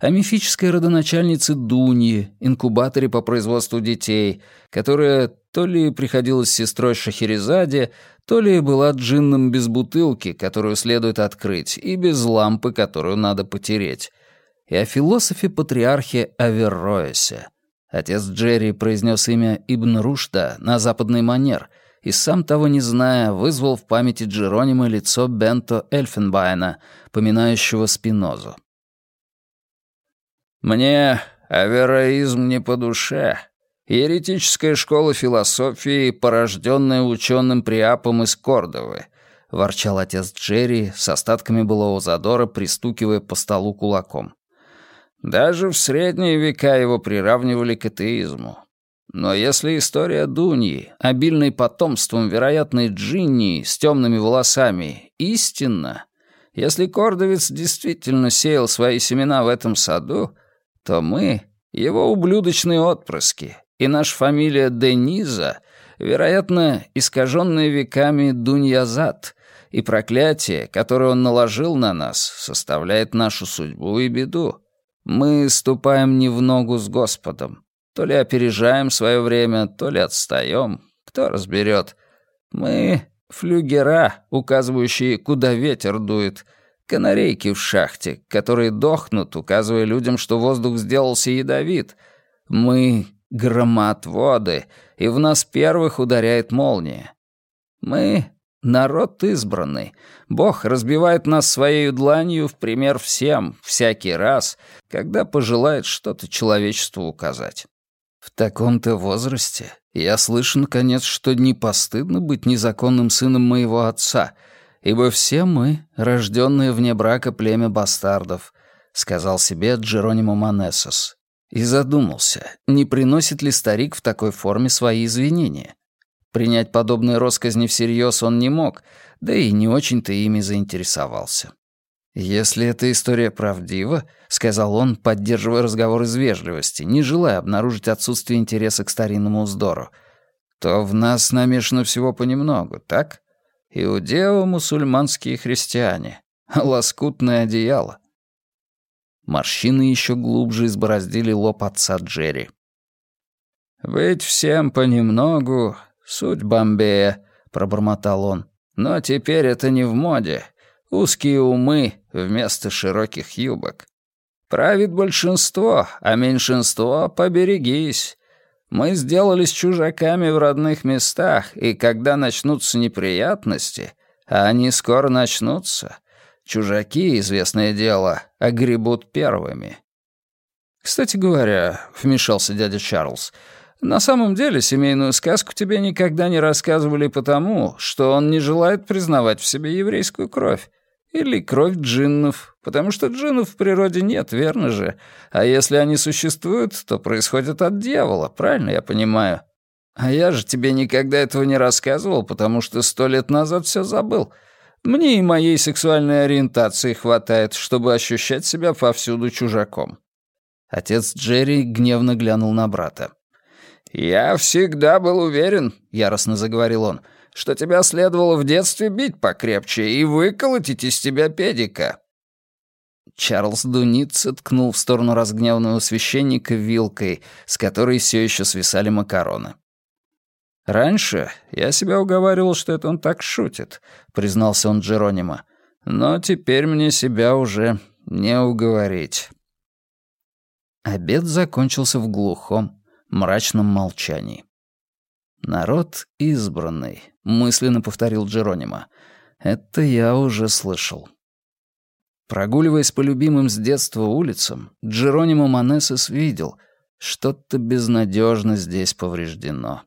Speaker 1: о мифической родоначальнице Дунье, инкубаторе по производству детей, которая то ли приходилась сестрой Шахерезаде, то ли была джинном без бутылки, которую следует открыть, и без лампы, которую надо потереть, и о философе-патриархе Аверроэсе. Отец Джерри произнес имя Ибн Рушда на западный манер — и, сам того не зная, вызвал в памяти Джеронима лицо Бенто Эльфенбайна, поминающего Спинозу. «Мне авероизм не по душе. Еретическая школа философии, порожденная ученым Приапом из Кордовы», — ворчал отец Джерри с остатками былого задора, пристукивая по столу кулаком. «Даже в средние века его приравнивали к атеизму. Но если история Дуньи, обильной потомством вероятной Джинни с темными волосами, истинна, если Кордовец действительно сеял свои семена в этом саду, то мы — его ублюдочные отпрыски, и наша фамилия Дениза, вероятно, искаженная веками Дуньязад, и проклятие, которое он наложил на нас, составляет нашу судьбу и беду. Мы ступаем не в ногу с Господом. То ли опережаем свое время, то ли отстаем. Кто разберет? Мы — флюгера, указывающие, куда ветер дует. Канарейки в шахте, которые дохнут, указывая людям, что воздух сделался ядовит. Мы — громотводы, и в нас первых ударяет молния. Мы — народ избранный. Бог разбивает нас своей дланью в пример всем, всякий раз, когда пожелает что-то человечеству указать. В таком-то возрасте я слышу, наконец, что не постыдно быть незаконным сыном моего отца, ибо все мы, рожденные вне брака племя бастардов, сказал себе Джеронимо Манесос. И задумался, не приносит ли старик в такой форме свои извинения. Принять подобные росказни всерьез он не мог, да и не очень-то ими заинтересовался. «Если эта история правдива», — сказал он, поддерживая разговор из вежливости, не желая обнаружить отсутствие интереса к старинному вздору, то в нас намешано всего понемногу, так? Иудео-мусульманские христиане, лоскутное одеяло. Морщины еще глубже избороздили лоб отца Джерри. «Быть всем понемногу — суть Бомбея», — пробормотал он. «Но теперь это не в моде. Узкие умы вместо широких юбок. Правит большинство, а меньшинство поберегись. Мы сделались чужаками в родных местах, и когда начнутся неприятности, а они скоро начнутся, чужаки, известное дело, огребут первыми. «Кстати говоря», — вмешался дядя Чарльз, «на самом деле семейную сказку тебе никогда не рассказывали потому, что он не желает признавать в себе еврейскую кровь. Или кровь джиннов, потому что джиннов в природе нет, верно же? А если они существуют, то происходят от дьявола, правильно я понимаю? А я же тебе никогда этого не рассказывал, потому что сто лет назад все забыл. Мне и моей сексуальной ориентации хватает, чтобы ощущать себя повсюду чужаком». Отец Джерри гневно глянул на брата. «Я всегда был уверен», — яростно заговорил он, — что тебя следовало в детстве бить покрепче и выколотить из тебя педика». Чарльз Дуниц ткнул в сторону разгневанного священника вилкой, с которой все еще свисали макароны. «Раньше я себя уговаривал, что это он так шутит», — признался он Джеронимо. «Но теперь мне себя уже не уговорить». Обед закончился в глухом, мрачном молчании. «Народ избранный», — мысленно повторил Джеронимо. «Это я уже слышал». Прогуливаясь по любимым с детства улицам, Джеронимо Манесес видел, что-то безнадежно здесь повреждено.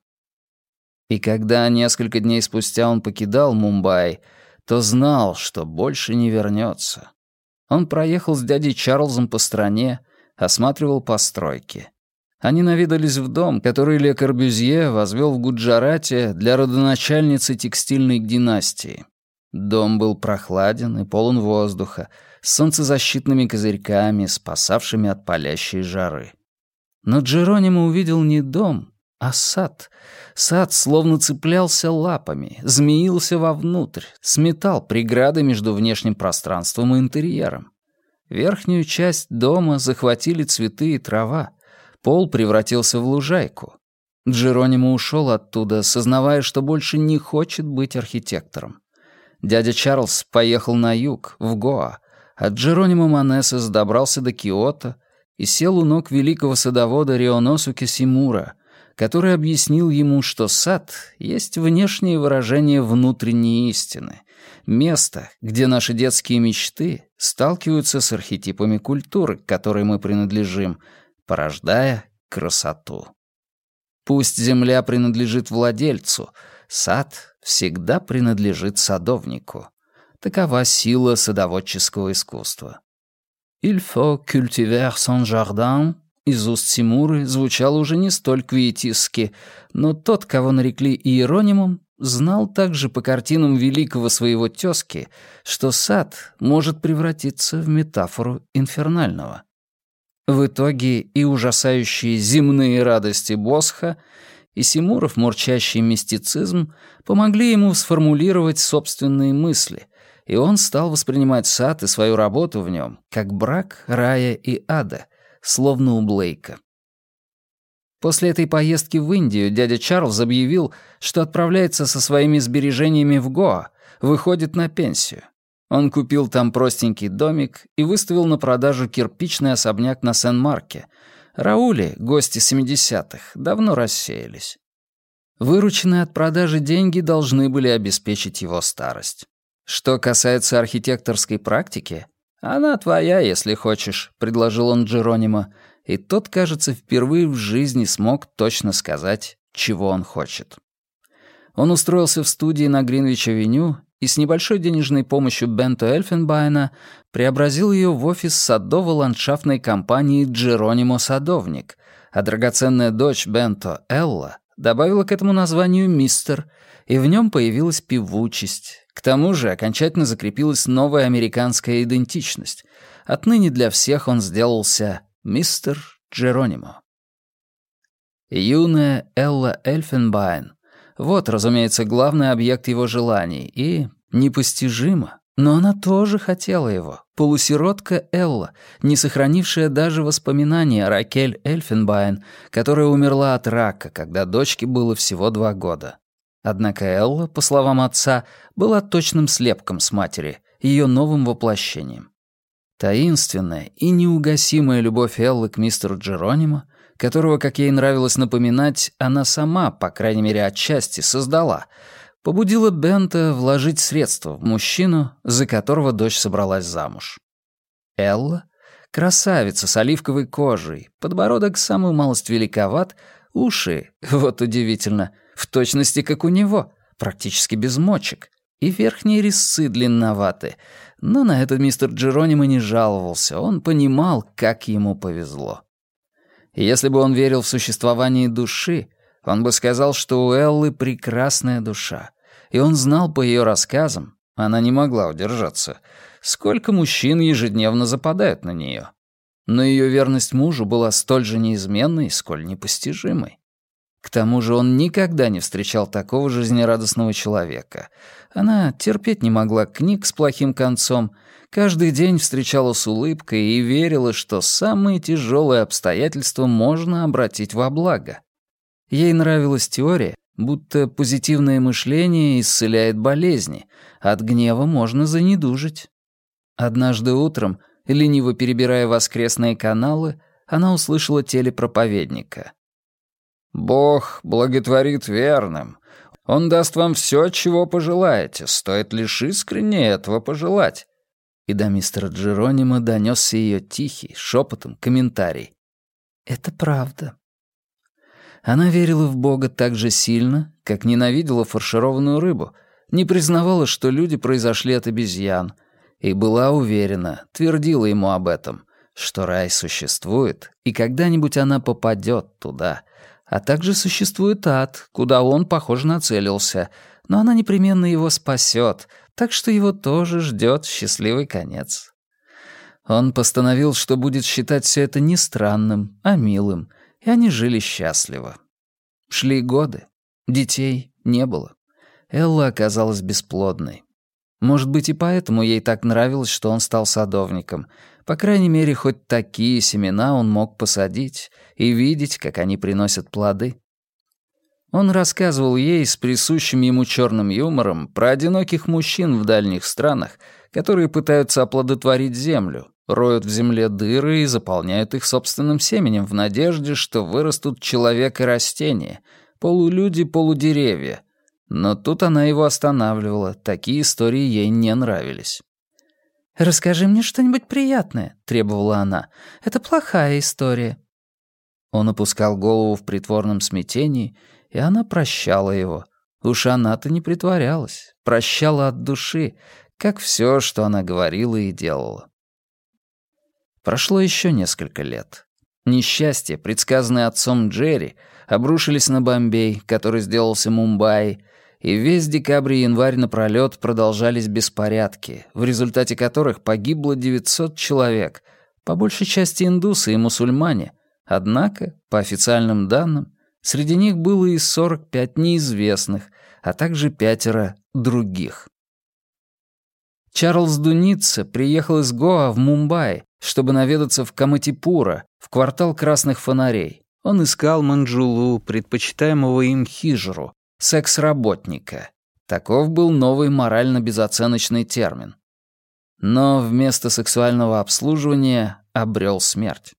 Speaker 1: И когда несколько дней спустя он покидал Мумбаи, то знал, что больше не вернется. Он проехал с дядей Чарльзом по стране, осматривал постройки. Они наведались в дом, который Ле Корбюзье возвел в Гуджарате для родоначальницы текстильной династии. Дом был прохладен и полон воздуха, с солнцезащитными козырьками, спасавшими от палящей жары. Но Джеронимо увидел не дом, а сад. Сад словно цеплялся лапами, змеился вовнутрь, сметал преграды между внешним пространством и интерьером. Верхнюю часть дома захватили цветы и трава. Пол превратился в лужайку. Джеронимо ушел оттуда, сознавая, что больше не хочет быть архитектором. Дядя Чарльз поехал на юг, в Гоа, а Джеронимо Манесес добрался до Киото и сел у ног великого садовода Рионосу Кесимура, который объяснил ему, что сад есть внешнее выражение внутренней истины, место, где наши детские мечты сталкиваются с архетипами культуры, к которой мы принадлежим, порождая красоту. Пусть земля принадлежит владельцу, сад всегда принадлежит садовнику. Такова сила садоводческого искусства. «Il faut cultiver son jardin» из уст Симуры звучало уже не столь квиетистски, но тот, кого нарекли Иеронимом, знал также по картинам великого своего тезки, что сад может превратиться в метафору инфернального. В итоге и ужасающие земные радости Босха, и Симуров мурчащий мистицизм помогли ему сформулировать собственные мысли, и он стал воспринимать сад и свою работу в нем как брак рая и ада, словно у Блейка. После этой поездки в Индию дядя Чарльз объявил, что отправляется со своими сбережениями в Гоа, выходит на пенсию. Он купил там простенький домик и выставил на продажу кирпичный особняк на Сен-Марке. Раули, гости 70-х, давно рассеялись. Вырученные от продажи деньги должны были обеспечить его старость. Что касается архитекторской практики, она твоя, если хочешь, предложил он Джеронимо, и тот, кажется, впервые в жизни смог точно сказать, чего он хочет. Он устроился в студии на Гринвич-авеню и с небольшой денежной помощью Бенто Эльфенбайна преобразил ее в офис садово-ландшафтной компании «Джеронимо Садовник», а драгоценная дочь Бенто Элла добавила к этому названию «Мистер», и в нем появилась певучесть, к тому же окончательно закрепилась новая американская идентичность. Отныне для всех он сделался мистер Джеронимо. Юная Элла Эльфенбайн — вот, разумеется, главный объект его желаний, и непостижимо, но она тоже хотела его. Полусиротка Элла, не сохранившая даже воспоминания Ракель Эльфенбайн, которая умерла от рака, когда дочке было всего два года. Однако Элла, по словам отца, была точным слепком с матери, ее новым воплощением. Таинственная и неугасимая любовь Эллы к мистеру Джеронимо, которого, как ей нравилось напоминать, она сама, по крайней мере отчасти, создала, побудила Бента вложить средства в мужчину, за которого дочь собралась замуж. Элла — красавица с оливковой кожей, подбородок самую малость великоват, уши, вот удивительно — в точности как у него, практически без мочек. И верхние резцы длинноваты. Но на это мистер Джеронимо не жаловался, он понимал, как ему повезло. Если бы он верил в существование души, он бы сказал, что у Эллы прекрасная душа. И он знал по ее рассказам, она не могла удержаться, сколько мужчин ежедневно западают на нее. Но ее верность мужу была столь же неизменной, сколь непостижимой. К тому же он никогда не встречал такого жизнерадостного человека. Она терпеть не могла книг с плохим концом, каждый день встречала с улыбкой и верила, что самые тяжелые обстоятельства можно обратить во благо. Ей нравилась теория, будто позитивное мышление исцеляет болезни, от гнева можно занедужить. Однажды утром, лениво перебирая воскресные каналы, она услышала телепроповедника. «Бог благотворит верным. Он даст вам все, чего пожелаете, стоит лишь искренне этого пожелать». И до мистера Джеронима донесся ее тихий, шепотом комментарий. «Это правда». Она верила в Бога так же сильно, как ненавидела фаршированную рыбу, не признавала, что люди произошли от обезьян, и была уверена, твердила ему об этом, что рай существует, и когда-нибудь она попадет туда, а также существует ад, куда он, похоже, нацелился, но она непременно его спасет, так что его тоже ждет счастливый конец. Он постановил, что будет считать все это не странным, а милым, и они жили счастливо. Шли годы. Детей не было. Элла оказалась бесплодной. Может быть, и поэтому ей так нравилось, что он стал садовником. По крайней мере, хоть такие семена он мог посадить и видеть, как они приносят плоды. Он рассказывал ей с присущим ему черным юмором про одиноких мужчин в дальних странах, которые пытаются оплодотворить землю, роют в земле дыры и заполняют их собственным семенем в надежде, что вырастут человек и растения, полулюди, полудеревья. Но тут она его останавливала, такие истории ей не нравились.
Speaker 2: «Расскажи мне что-нибудь приятное», — требовала она. «Это плохая история».
Speaker 1: Он опускал голову в притворном смятении, и она прощала его. Уж она-то не притворялась, прощала от души, как все, что она говорила и делала. Прошло еще несколько лет. Несчастья, предсказанные отцом Джерри, обрушились на Бомбей, который сделался Мумбаи, и весь декабрь и январь напролёт продолжались беспорядки, в результате которых погибло 900 человек, по большей части индусы и мусульмане. Однако, по официальным данным, среди них было и 45 неизвестных, а также пятеро других. Чарльз Дуница приехал из Гоа в Мумбаи, чтобы наведаться в Каматипура, в квартал красных фонарей. Он искал Манджулу, предпочитаемого им хижеру, секс-работника. Таков был новый морально-безоценочный термин. Но вместо сексуального обслуживания обрел смерть.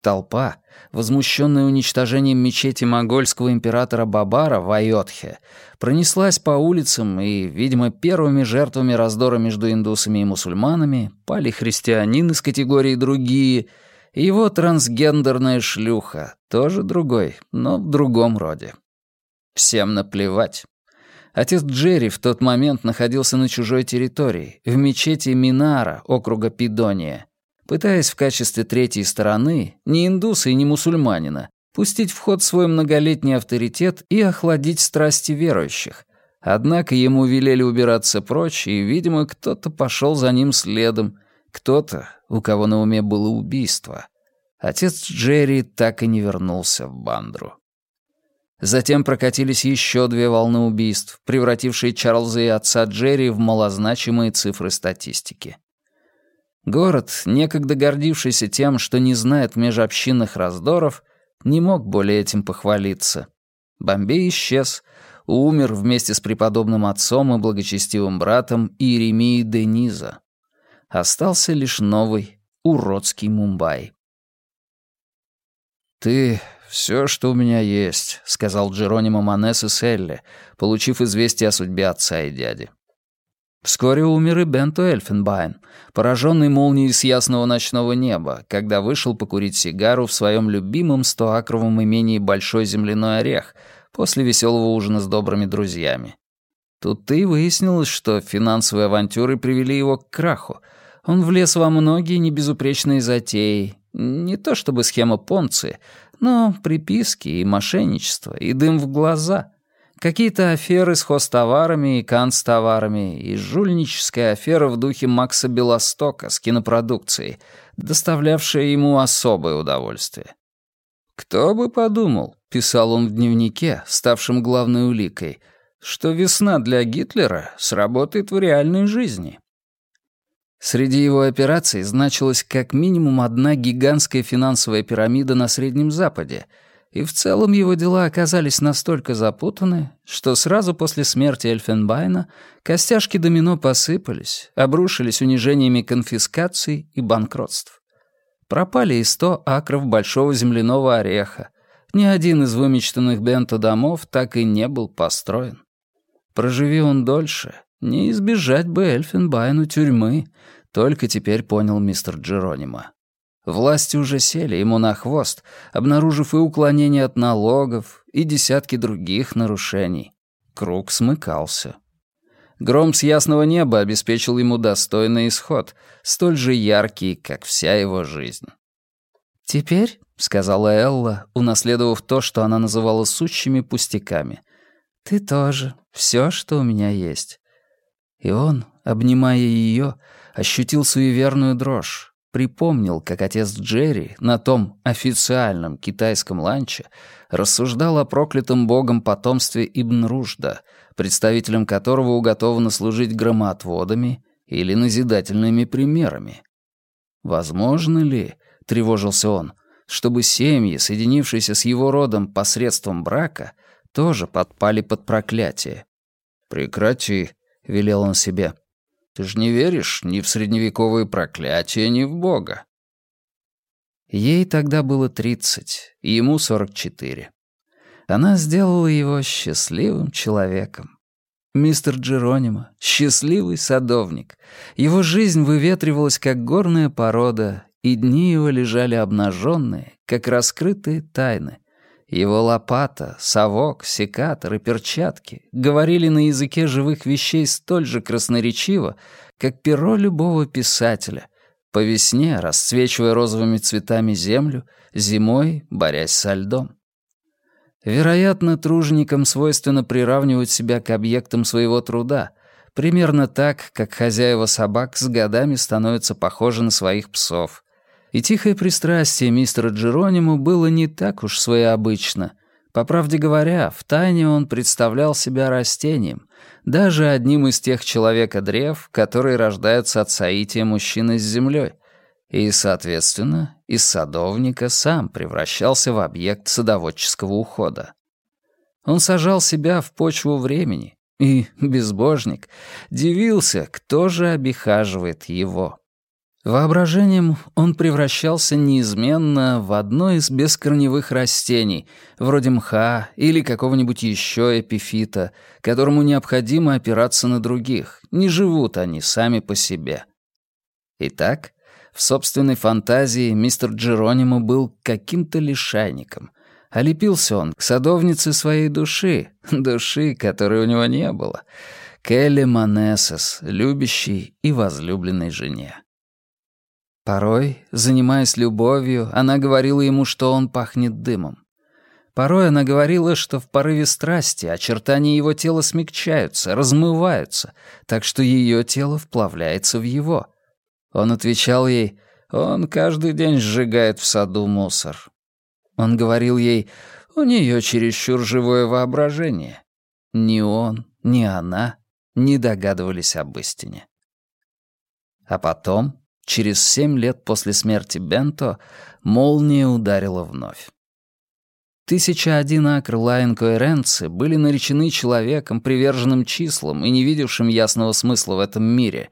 Speaker 1: Толпа, возмущенная уничтожением мечети монгольского императора Бабара в Айотхе, пронеслась по улицам, и, видимо, первыми жертвами раздора между индусами и мусульманами пали христианин из категории «другие», и его трансгендерная шлюха, тоже другой, но в другом роде. Всем наплевать. Отец Джерри в тот момент находился на чужой территории, в мечети Минара, округа Пидония, пытаясь в качестве третьей стороны, ни индуса и ни мусульманина, пустить в ход свой многолетний авторитет и охладить страсти верующих. Однако ему велели убираться прочь, и, видимо, кто-то пошел за ним следом, кто-то, у кого на уме было убийство. Отец Джерри так и не вернулся в Бандру. Затем прокатились еще две волны убийств, превратившие Чарльза и отца Джерри в малозначимые цифры статистики. Город, некогда гордившийся тем, что не знает межобщинных раздоров, не мог более этим похвалиться. Бомбей исчез, умер вместе с преподобным отцом и благочестивым братом Иеремией Дениза. Остался лишь новый, уродский Мумбай. «Ты все, что у меня есть», — сказал Джеронимо Манес и Селли, получив известие о судьбе отца и дяди. Вскоре умер и Бенто Эльфенбайн, пораженный молнией с ясного ночного неба, когда вышел покурить сигару в своем любимом стоакровом имении Большой Земляной Орех после веселого ужина с добрыми друзьями. Тут-то и выяснилось, что финансовые авантюры привели его к краху. Он влез во многие небезупречные затеи. Не то чтобы схема Понци, но приписки и мошенничество, и дым в глаза — Какие-то аферы с хостоварами и канцтоварами, и жульническая афера в духе Макса Белостока с кинопродукцией, доставлявшая ему особое удовольствие. «Кто бы подумал», — писал он в дневнике, ставшем главной уликой, «что весна для Гитлера сработает в реальной жизни». Среди его операций значилась как минимум одна гигантская финансовая пирамида на Среднем Западе — и в целом его дела оказались настолько запутаны, что сразу после смерти Эльфенбайна костяшки домино посыпались, обрушились унижениями конфискаций и банкротств. Пропали и сто акров большого земляного ореха. Ни один из вымечтанных Бенто домов так и не был построен. Проживи он дольше, не избежать бы Эльфенбайну тюрьмы, только теперь понял мистер Джеронимо. Власти уже сели ему на хвост, обнаружив и уклонение от налогов, и десятки других нарушений. Круг смыкался. Гром с ясного неба обеспечил ему достойный исход, столь же яркий, как вся его жизнь.
Speaker 2: «Теперь», — сказала Элла, унаследовав то, что она называла сущими пустяками, «ты тоже, все, что у меня есть». И он, обнимая ее, ощутил суеверную дрожь, припомнил, как отец Джерри на том официальном китайском ланче рассуждал о проклятом богом потомстве Ибн Ружда, представителям которого уготовано служить громоотводами или назидательными примерами. «Возможно ли, — тревожился он, — чтобы семьи, соединившиеся с его родом посредством брака, тоже подпали под проклятие?» «Прекрати», — велел он себе, — ты же не веришь ни в средневековые проклятия, ни в Бога. Ей тогда было тридцать, ему сорок четыре. Она сделала его счастливым человеком. Мистер Джеронимо — счастливый садовник. Его жизнь выветривалась, как горная порода, и дни его лежали обнаженные, как раскрытые тайны — его лопата, совок, секатор и перчатки говорили на языке живых вещей столь же красноречиво, как перо любого писателя, по весне расцвечивая розовыми цветами землю, зимой борясь со льдом. Вероятно, труженикам свойственно приравнивать себя к объектам своего труда, примерно так, как хозяева собак с годами становятся похожи на своих псов — и тихое пристрастие мистера Джерониму было не так уж своеобычно. По правде говоря, втайне он представлял себя растением, даже одним из тех человека-древ, которые рождаются от соития мужчины с землей, и, соответственно, из садовника сам превращался в объект садоводческого ухода. Он сажал себя в почву времени, и, безбожник, дивился, кто же обихаживает его. Воображением он превращался неизменно в одно из бескорневых растений, вроде мха или какого-нибудь еще эпифита, которому необходимо опираться на других, не живут они сами по себе. Итак, в собственной фантазии мистер Джеронимо был каким-то лишайником, а он к садовнице своей души, души, которой у него не было, Келли Манесес, любящей и возлюбленной жене. Порой, занимаясь любовью, она говорила ему, что он пахнет дымом. Порой она говорила, что в порыве страсти очертания его тела смягчаются, размываются, так что ее тело вплавляется в его. Он отвечал ей, он каждый день сжигает в саду мусор. Он говорил ей, у нее чересчур живое воображение. Ни он, ни она не догадывались об истине. А потом Через семь лет после смерти Бенто молния ударила вновь. Тысяча один акр Лайн-Коэренцы были наречены человеком, приверженным числам и не видевшим ясного смысла в этом мире,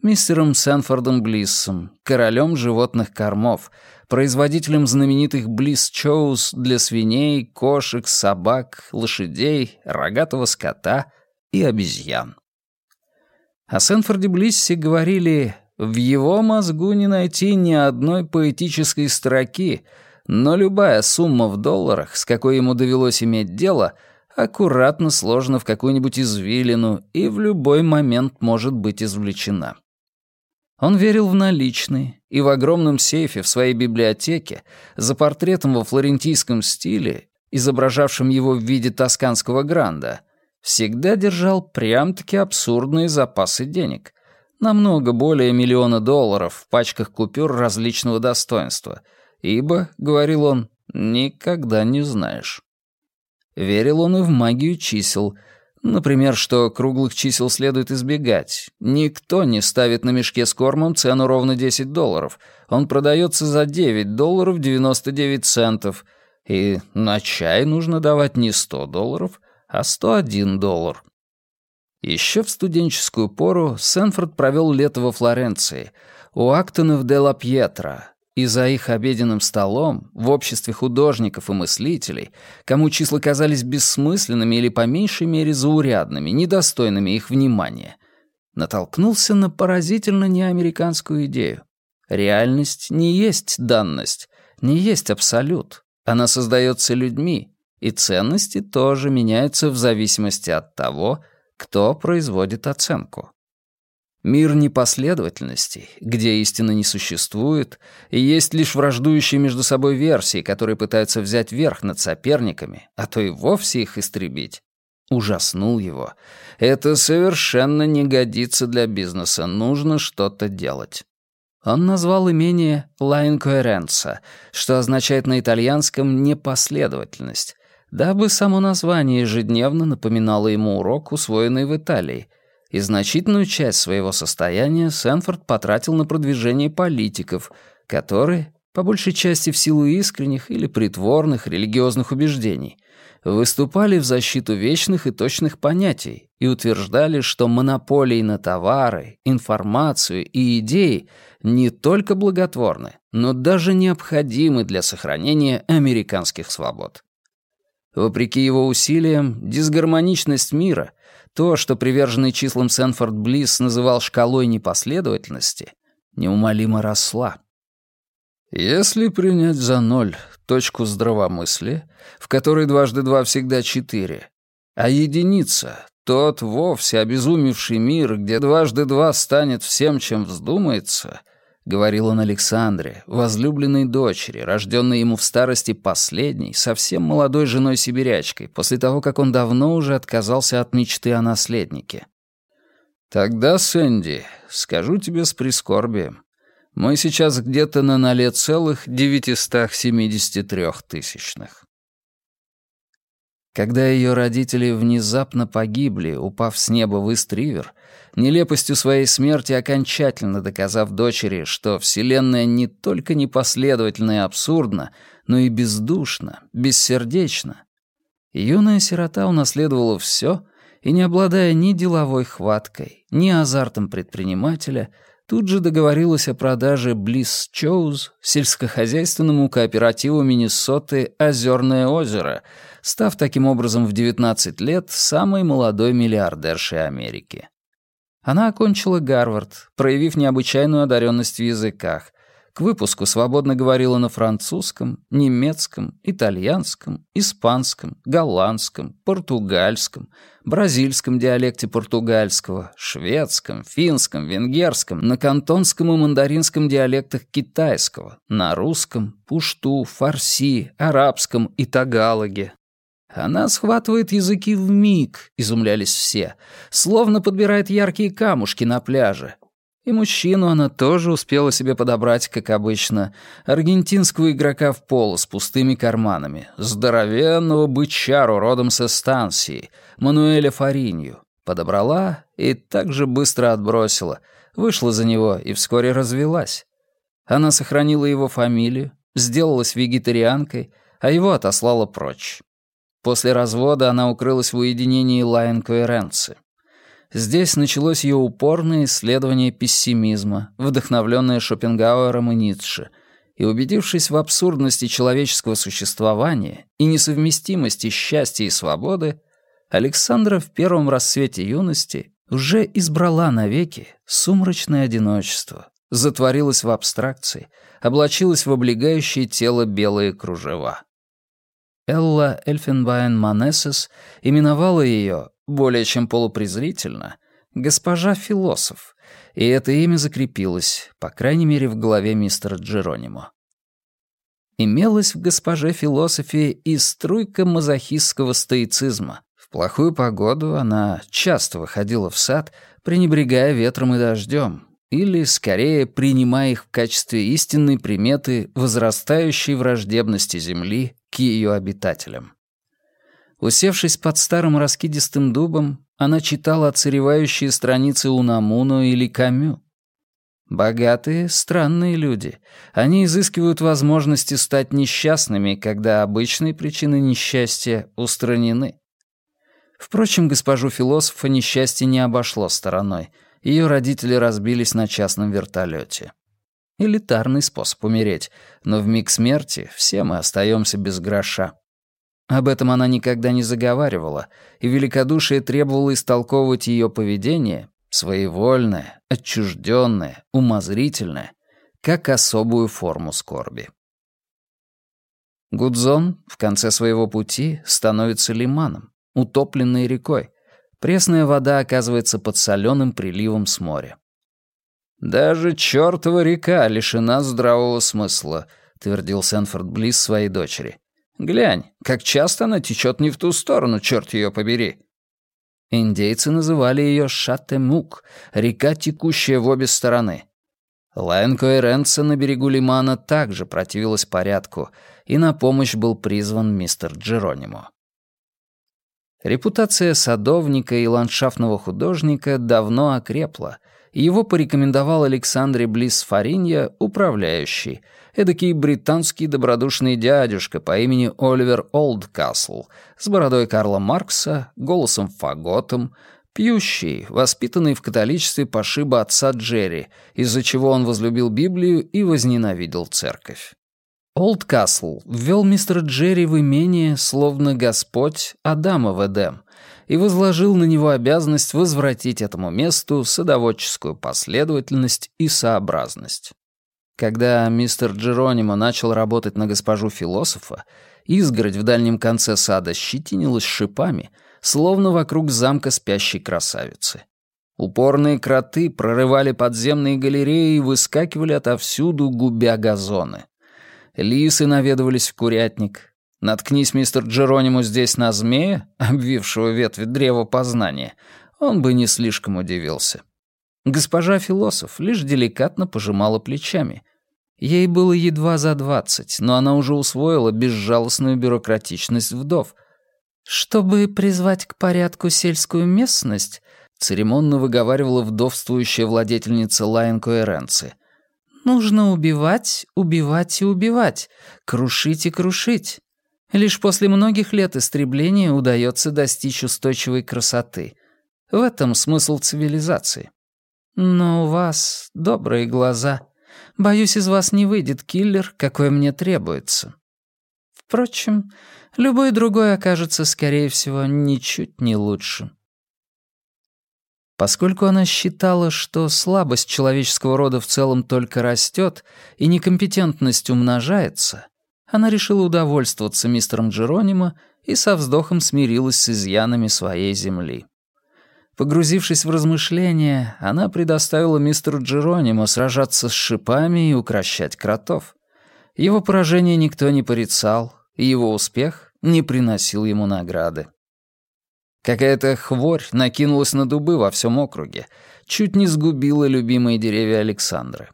Speaker 2: мистером Сэнфордом Блиссом, королем животных кормов, производителем знаменитых Блисс-Чоус для свиней, кошек, собак, лошадей, рогатого скота и обезьян. О Сэнфорде Блиссе говорили в его мозгу не найти ни одной поэтической строки, но любая сумма в долларах, с какой ему довелось иметь дело, аккуратно сложена в какую-нибудь извилину и в любой момент может быть извлечена. Он верил в наличные, и в огромном сейфе в своей библиотеке, за портретом во флорентийском стиле, изображавшим его в виде тосканского гранда, всегда держал прям-таки абсурдные запасы денег — намного более миллиона долларов в пачках купюр различного достоинства, ибо, — говорил он, — никогда не знаешь. Верил он и в магию чисел, например, что круглых чисел следует избегать. Никто не ставит на мешке с кормом цену ровно 10 долларов, он продается за 9 долларов 99 центов,
Speaker 1: И на чай нужно давать не 100 долларов, а 101 доллар. Еще в студенческую пору Сенфорд провел лето во Флоренции, у Актонов де ла Пьетро, и за их обеденным столом, в обществе художников и мыслителей, кому числа казались бессмысленными или по меньшей мере заурядными, недостойными их внимания, натолкнулся на поразительно неамериканскую идею. Реальность не есть данность, не есть абсолют. Она создается людьми, и ценности тоже меняются в зависимости от того, кто производит оценку. Мир непоследовательностей, где истина не существует, и есть лишь враждующие между собой версии, которые пытаются взять верх над соперниками, а то и вовсе их истребить, ужаснул его. Это совершенно не годится для бизнеса, нужно что-то делать. Он назвал имение «La Incoerenza», что означает на итальянском «непоследовательность», дабы само название ежедневно напоминало ему урок, усвоенный в Италии — и значительную часть своего состояния Сэнфорд потратил на продвижение политиков, которые, по большей части в силу искренних или притворных религиозных убеждений, выступали в защиту вечных и точных понятий и утверждали, что монополии на товары, информацию и идеи не только благотворны, но даже необходимы для сохранения американских свобод. Вопреки его усилиям, дисгармоничность мира — то, что приверженный числам Сенфорд Блисс называл шкалой непоследовательности, неумолимо росла. Если принять за ноль точку здравомыслия, в которой дважды два всегда четыре, а единица — тот вовсе обезумевший мир, где дважды два станет всем, чем вздумается, — говорил он Александре, возлюбленной дочери, рожденной ему в старости последней, совсем молодой женой-сибирячкой, после того, как он давно уже отказался от мечты о наследнике. «Тогда, Сэнди, скажу тебе с прискорбием, мы сейчас где-то на ноле целых 973 тысячных». Когда ее родители внезапно погибли, упав с неба в Истривер, нелепостью своей смерти окончательно доказав дочери, что Вселенная не только непоследовательна и абсурдна, но и бездушна, бессердечна. Юная сирота унаследовала все и, не обладая ни деловой хваткой, ни азартом предпринимателя, тут же договорилась о продаже Близ Чоуз сельскохозяйственному кооперативу Миннесоты «Озерное озеро», став таким образом в 19 лет самой молодой миллиардершей Америки. Она окончила Гарвард, проявив необычайную одаренность в языках. К выпуску свободно говорила на французском, немецком, итальянском, испанском, голландском, португальском, бразильском диалекте португальского, шведском, финском, венгерском, на кантонском и мандаринском диалектах китайского, на русском, пушту, фарси, арабском и тагалоге, она схватывает языки в миг, изумлялись все, словно подбирает яркие камушки на пляже. И мужчину она тоже успела себе подобрать, как обычно, аргентинского игрока в поло с пустыми карманами, здоровенного бычару родом со станции, Мануэля Фаринью. Подобрала и так же быстро отбросила, вышла за него и вскоре развелась. Она сохранила его фамилию, сделалась вегетарианкой, а его отослала прочь. После развода она укрылась в уединении Лайон Коэренци. Здесь началось ее упорное исследование пессимизма, вдохновленное Шопенгауэром и Ницше, и убедившись в абсурдности человеческого существования и несовместимости счастья и свободы, Александра в первом рассвете юности уже избрала навеки сумрачное одиночество, затворилась в абстракции, облачилась в облегающее тело белые кружева. Элла Эльфенбайн Манессес именовала ее, более чем полупрезрительно, «госпожа философ», и это имя закрепилось, по крайней мере, в голове мистера Джеронимо. Имелась в госпоже философии и струйка мазохистского стоицизма. В плохую погоду она часто выходила в сад, пренебрегая ветром и дождем, или, скорее, принимая их в качестве истинной приметы возрастающей враждебности Земли к ее обитателям. Усевшись под старым раскидистым дубом, она читала оцаревающие страницы Унамуну или Камю. Богатые — странные люди. Они изыскивают возможности стать несчастными, когда обычные причины несчастья устранены. Впрочем, госпожу философа несчастье не обошло стороной. Ее родители разбились на частном вертолете. Элитарный способ умереть, но в миг смерти все мы остаемся без гроша. Об этом она никогда не заговаривала, и великодушие требовало истолковывать ее поведение своевольное, отчужденное, умозрительное, как особую форму скорби. Гудзон в конце своего пути становится лиманом, утопленной рекой. Пресная вода оказывается под соленым приливом с моря. «Даже чертова река лишена здравого смысла», — твердил Сенфорд Близ своей дочери. «Глянь, как часто она течет не в ту сторону, черт ее побери. Индейцы называли ее Шатемук, река, текущая в обе стороны. Лайн Коэренца на берегу лимана также противилась порядку, и на помощь был призван мистер Джеронимо. Репутация садовника и ландшафтного художника давно окрепла, и его порекомендовал Александре Близ Фаринья, управляющий, эдакий британский добродушный дядюшка по имени Оливер Олдкасл, с бородой Карла Маркса, голосом-фаготом, пьющий, воспитанный в католичестве пошиба отца Джерри, из-за чего он возлюбил Библию и возненавидел церковь. Олдкасл ввел мистера Джерри в имение, словно Господь Адама в Эдем, и возложил на него обязанность возвратить этому месту садоводческую последовательность и сообразность. Когда мистер Джеронимо начал работать на госпожу философа, изгородь в дальнем конце сада щетинилась шипами, словно вокруг замка спящей красавицы. Упорные кроты прорывали подземные галереи и выскакивали отовсюду, губя газоны. Лисы наведывались в курятник. Наткнись мистер Джеронимо здесь на змея, обвившего ветви древа познания, он бы не слишком удивился. Госпожа философ лишь деликатно пожимала плечами. Ей было едва за двадцать, но она уже усвоила безжалостную бюрократичность вдов. «Чтобы призвать к порядку сельскую местность», церемонно выговаривала вдовствующая владетельница Лайн Коэренци, «нужно убивать, убивать и убивать, крушить и крушить. Лишь после многих лет истребления удается достичь устойчивой красоты. В этом смысл цивилизации. Но у вас добрые глаза». Боюсь, из вас не выйдет киллер, какой мне требуется. Впрочем, любой другой окажется, скорее всего, ничуть не лучше. Поскольку она считала, что слабость человеческого рода в целом только растет и некомпетентность умножается, она решила удовольствоваться мистером Джеронимо и со вздохом смирилась с изъянами своей земли. Погрузившись в размышления, она предоставила мистеру Джеронимо сражаться с шипами и укращать кротов. Его поражение никто не порицал, и его успех не приносил ему награды. Какая-то хворь накинулась на дубы во всем округе, чуть не сгубила любимые деревья Александры.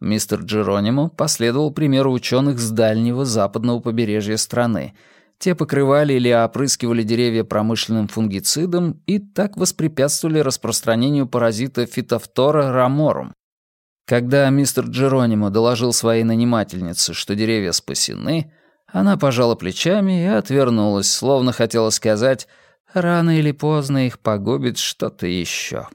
Speaker 1: Мистер Джеронимо последовал примеру ученых с дальнего западного побережья страны — те покрывали или опрыскивали деревья промышленным фунгицидом и так воспрепятствовали распространению паразита фитофтора раморум. Когда мистер Джеронимо доложил своей нанимательнице, что деревья спасены, она пожала плечами и отвернулась, словно хотела сказать «рано или поздно их погубит что-то еще».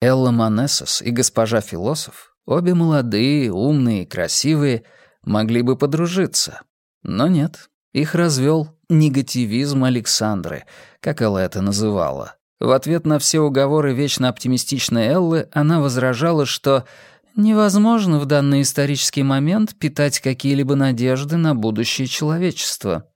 Speaker 1: Элла Манессос и госпожа Философ, обе молодые, умные и красивые, могли бы подружиться, но нет, их развел негативизм Александры, как Элла это называла. В ответ на все уговоры вечно оптимистичной Эллы она возражала, что невозможно в данный исторический момент питать какие-либо надежды на будущее человечества.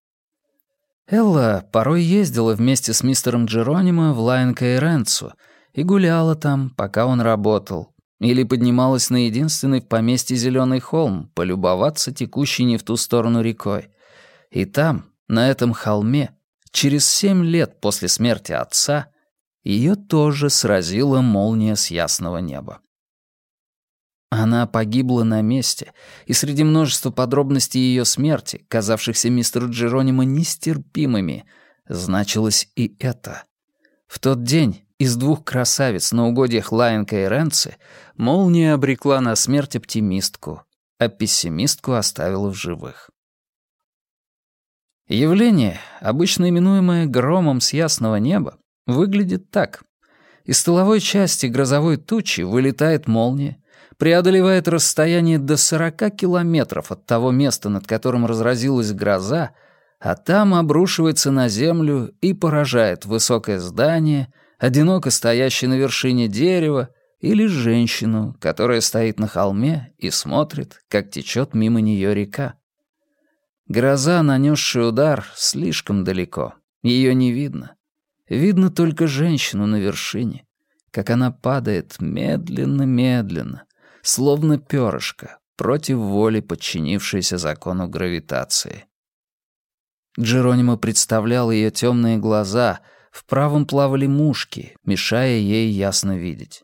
Speaker 1: Элла порой ездила вместе с мистером Джеронимо в Лайнка и Ренцу и гуляла там, пока он работал, или поднималась на единственный в поместье Зеленый холм, полюбоваться текущей не в ту сторону рекой. И там, на этом холме, через семь лет после смерти отца, ее тоже сразила молния с ясного неба. Она погибла на месте, и среди множества подробностей ее смерти, казавшихся мистеру Джеронимо нестерпимыми, значилось и это. В тот день из двух красавиц на угодьях Лайенка и Ренци, молния обрекла на смерть оптимистку, а пессимистку оставила в живых. Явление, обычно именуемое громом с ясного неба, выглядит так. Из столовой части грозовой тучи вылетает молния, преодолевает расстояние до 40 километров от того места, над которым разразилась гроза, а там обрушивается на землю и поражает высокое здание, одиноко стоящее на вершине дерева, или женщину, которая стоит на холме и смотрит, как течет мимо нее река. Гроза, нанесшая удар, слишком далеко. Ее не видно. Видно только женщину на вершине, как она падает медленно-медленно, словно перышко, против воли подчинившейся закону гравитации. Джеронимо представлял ее темные глаза, в правом плавали мушки, мешая ей ясно видеть.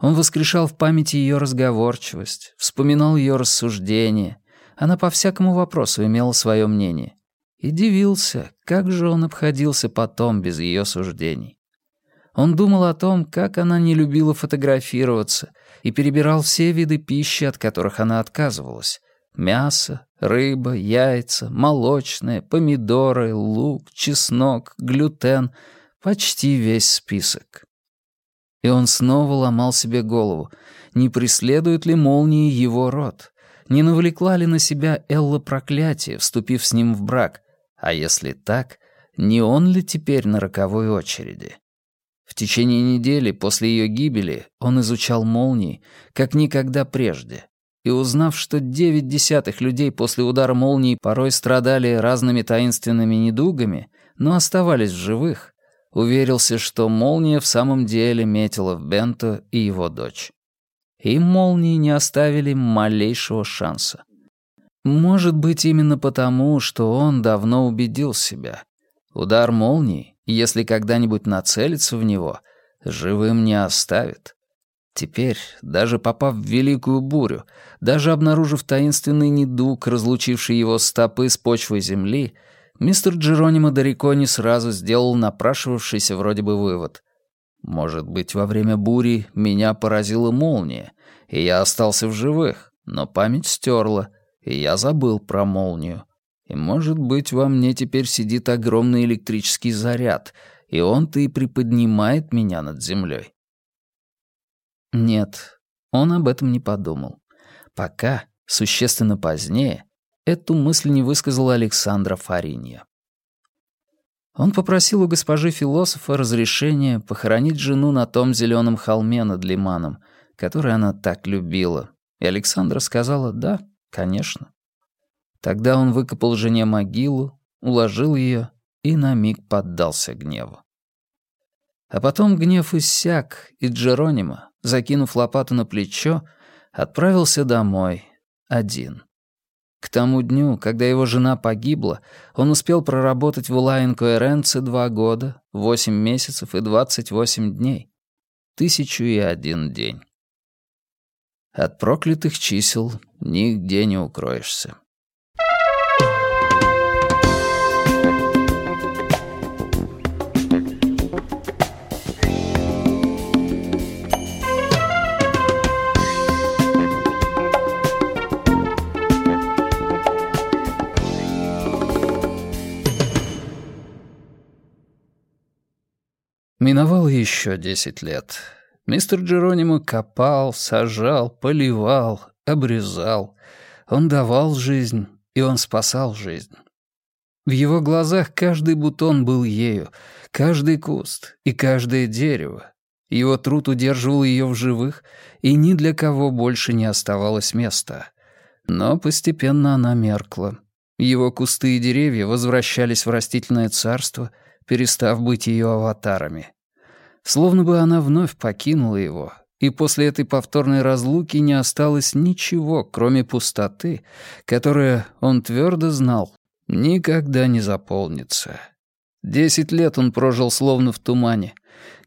Speaker 1: Он воскрешал в памяти ее разговорчивость, вспоминал ее рассуждения, она по всякому вопросу имела свое мнение. И дивился, как же он обходился потом без ее суждений. Он думал о том, как она не любила фотографироваться, и перебирал все виды пищи, от которых она отказывалась. Мясо, рыба, яйца, молочное, помидоры, лук, чеснок, глютен — почти весь список. И он снова ломал себе голову, не преследует ли молнии его род, не навлекла ли на себя Элла проклятие, вступив с ним в брак? А если так, не он ли теперь на роковой очереди? Течение недели после ее гибели он изучал молнии, как никогда прежде, и узнав, что девять десятых людей после удара молнии порой страдали разными таинственными недугами, но оставались в живых, уверился, что молния в самом деле метила в Бенто и его дочь и молнии не оставили малейшего шанса. Может быть, именно потому, что он давно убедил себя. Удар молнии, если когда-нибудь нацелится в него, живым не оставит. Теперь, даже попав в великую бурю, даже обнаружив таинственный недуг, разлучивший его стопы с почвой земли, мистер Джеронимо далеко не сразу сделал напрашивавшийся вроде бы вывод. Может быть, во время бури меня поразила молния, и я остался в живых, но память стерла, и я забыл про молнию. И, может быть, во мне теперь сидит огромный электрический заряд, и он-то и приподнимает меня над землей. Нет, он об этом не подумал. Пока, существенно позднее, эту мысль не высказала Александра Фаринья. Он попросил у госпожи философа разрешения похоронить жену на том зеленом холме над лиманом, который она так любила. И Александра сказала «да, конечно». Тогда он выкопал жене могилу, уложил ее и на миг поддался гневу. А потом гнев иссяк, и Джеронимо, закинув лопату на плечо, отправился домой один. К тому дню, когда его жена погибла, он успел проработать в Улайн-Коэренце два года, восемь месяцев и двадцать восемь дней. Тысячу и один день. От проклятых чисел нигде не укроешься. Миновало еще десять лет. Мистер Джеронимо копал, сажал, поливал, обрезал. Он давал жизнь, и он спасал жизнь. В его глазах каждый бутон был ею, каждый куст и каждое дерево. Его труд удерживал ее в живых, и ни для кого больше не оставалось места. Но постепенно она меркла. Его кусты и деревья возвращались в растительное царство, перестав быть ее аватарами. Словно бы она вновь покинула его, и после этой повторной разлуки не осталось ничего, кроме пустоты, которая, он твердо знал, никогда не заполнится. Десять лет он прожил словно в тумане.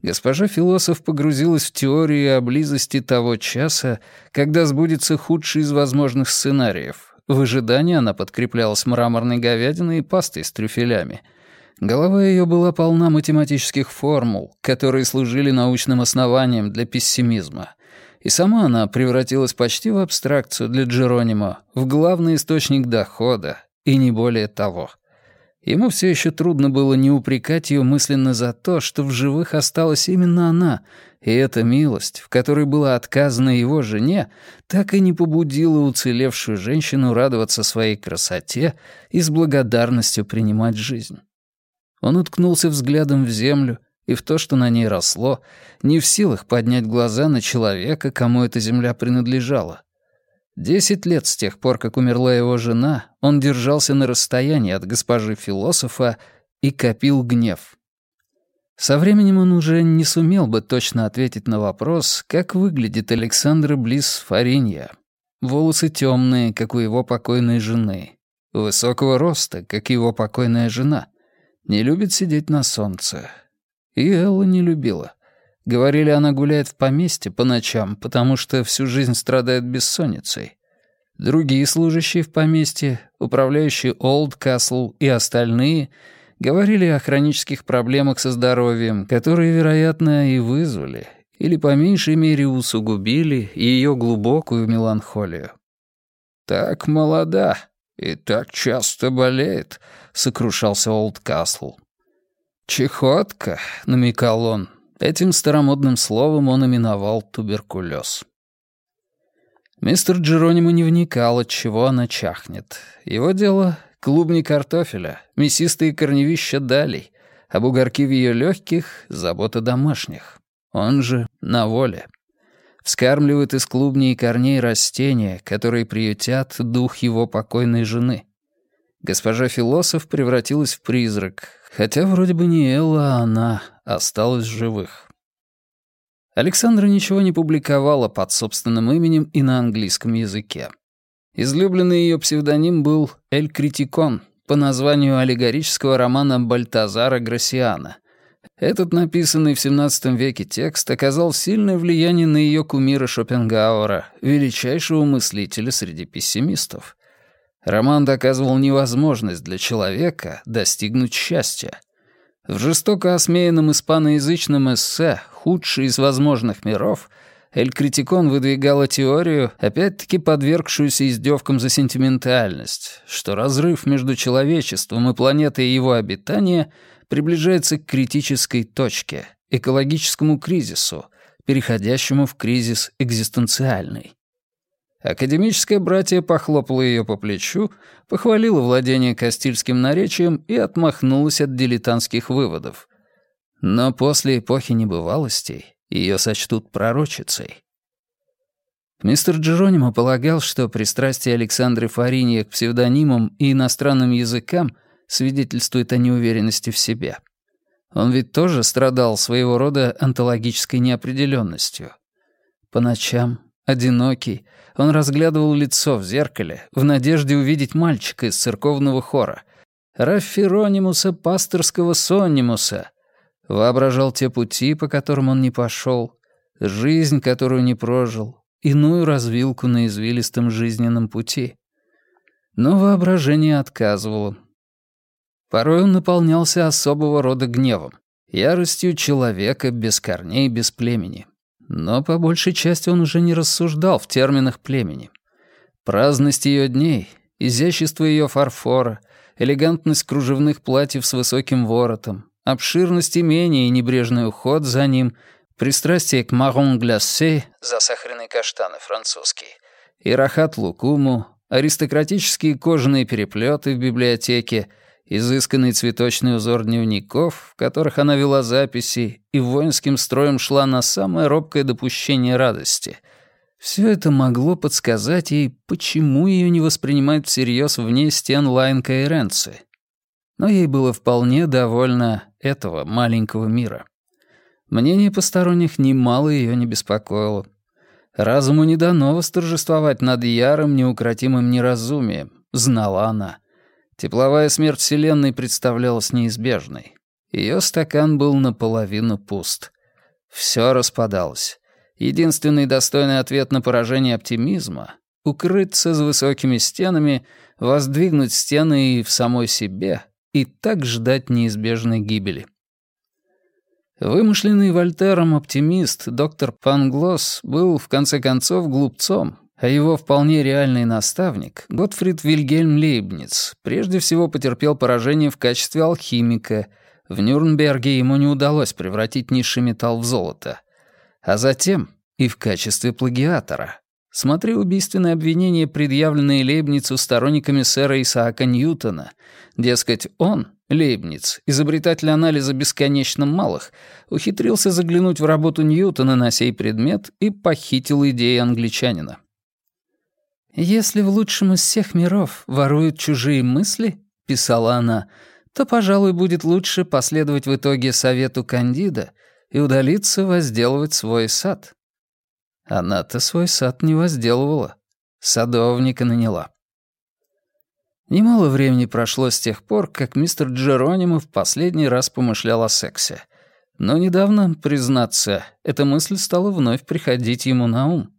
Speaker 1: Госпожа философ погрузилась в теорию о близости того часа, когда сбудется худший из возможных сценариев. В ожидании она подкреплялась мраморной говядиной и пастой с трюфелями — Голова ее была полна математических формул, которые служили научным основанием для пессимизма. И сама она превратилась почти в абстракцию для Джеронимо, в главный источник дохода, и не более того. Ему все еще трудно было не упрекать ее мысленно за то, что в живых осталась именно она, и эта милость, в которой было отказано его жене, так и не побудила уцелевшую женщину радоваться своей красоте и с благодарностью принимать жизнь. Он уткнулся взглядом в землю и в то, что на ней росло, не в силах поднять глаза на человека, кому эта земля принадлежала. Десять лет с тех пор, как умерла его жена, он держался на расстоянии от госпожи философа и копил гнев. Со временем он уже не сумел бы точно ответить на вопрос, как выглядит Александра Близ Фаринья. Волосы темные, как у его покойной жены. Высокого роста, как его покойная жена — не любит сидеть на солнце. И Элла не любила. Говорили, она гуляет в поместье по ночам, потому что всю жизнь страдает бессонницей. Другие служащие в поместье, управляющие Олд Касл и остальные, говорили о хронических проблемах со здоровьем, которые, вероятно, и вызвали, или по меньшей мере усугубили ее глубокую меланхолию. «Так молода и так часто болеет», — сокрушался Олд Касл. «Чехотка», — намекал он. Этим старомодным словом он именовал туберкулез. Мистер Джеронимо не вникал, от чего она чахнет. Его дело — клубни картофеля, мясистые корневища далей, а бугорки в ее легких — забота домашних. Он же на воле. Вскармливает из клубней и корней растения, которые приютят дух его покойной жены. Госпожа философ превратилась в призрак, хотя вроде бы не Элла, а она осталась живых. Александра ничего не публиковала под собственным именем и на английском языке. Излюбленный ее псевдоним был «Эль Критикон» по названию аллегорического романа Бальтазара Грасиана. Этот написанный в XVII веке текст оказал сильное влияние на ее кумира Шопенгауэра, величайшего мыслителя среди пессимистов. Роман доказывал невозможность для человека достигнуть счастья. В жестоко осмеянном испаноязычном эссе «Худший из возможных миров» Эль Критикон выдвигала теорию, опять-таки подвергшуюся издевкам за сентиментальность, что разрыв между человечеством и планетой его обитания приближается к критической точке, экологическому кризису, переходящему в кризис экзистенциальный. Академическое братье похлопало ее по плечу, похвалило владение кастильским наречием и отмахнулось от дилетантских выводов. Но после эпохи небывалостей ее сочтут пророчицей. Мистер Джеронимо полагал, что пристрастие Александры Фаринья к псевдонимам и иностранным языкам свидетельствует о неуверенности в себе. Он ведь тоже страдал своего рода онтологической неопределенностью. По ночам, одинокий, он разглядывал лицо в зеркале в надежде увидеть мальчика из церковного хора. Рафферонимуса пасторского Соннимуса. Воображал те пути, по которым он не пошел, жизнь, которую не прожил, иную развилку на извилистом жизненном пути. Но воображение отказывало. Порой он наполнялся особого рода гневом, яростью человека без корней, без племени. Но по большей части он уже не рассуждал в терминах племени. Праздность ее дней, изящество ее фарфора, элегантность кружевных платьев с высоким воротом, обширность имения и небрежный уход за ним, пристрастие к марон гляссе, засахаренные каштаны французские, и рахат лукуму, аристократические кожаные переплеты в библиотеке — изысканный цветочный узор дневников, в которых она вела записи, и воинским строем шла на самое робкое допущение радости. Все это могло подсказать ей, почему ее не воспринимают всерьез вне стен Лайн Кайренцы. Но ей было вполне довольно этого маленького мира. Мнение посторонних немало ее не беспокоило. Разуму не дано восторжествовать над ярым, неукротимым неразумием, знала она — Тепловая смерть Вселенной представлялась неизбежной. Ее стакан был наполовину пуст. Все распадалось. Единственный достойный ответ на поражение оптимизма — укрыться за высокими стенами, воздвигнуть стены и в самой себе, и так ждать неизбежной гибели. Вымышленный Вольтером оптимист доктор Панглос был, в конце концов, глупцом, а его вполне реальный наставник, Готфрид Вильгельм Лейбниц, прежде всего потерпел поражение в качестве алхимика. В Нюрнберге ему не удалось превратить низший металл в золото. А затем и в качестве плагиатора. Смотри убийственные обвинения, предъявленные Лейбницу сторонниками сэра Исаака Ньютона. Дескать, он, Лейбниц, изобретатель анализа бесконечно малых, ухитрился заглянуть в работу Ньютона на сей предмет и похитил идеи англичанина.
Speaker 2: «Если в лучшем из всех миров воруют чужие мысли», — писала она, «то, пожалуй, будет лучше последовать в итоге совету Кандида и удалиться возделывать свой сад». Она-то свой сад не возделывала, садовника наняла. Немало времени прошло с тех пор, как мистер Джеронимо в последний раз помышлял о сексе. Но недавно, признаться, эта мысль стала вновь приходить ему на ум.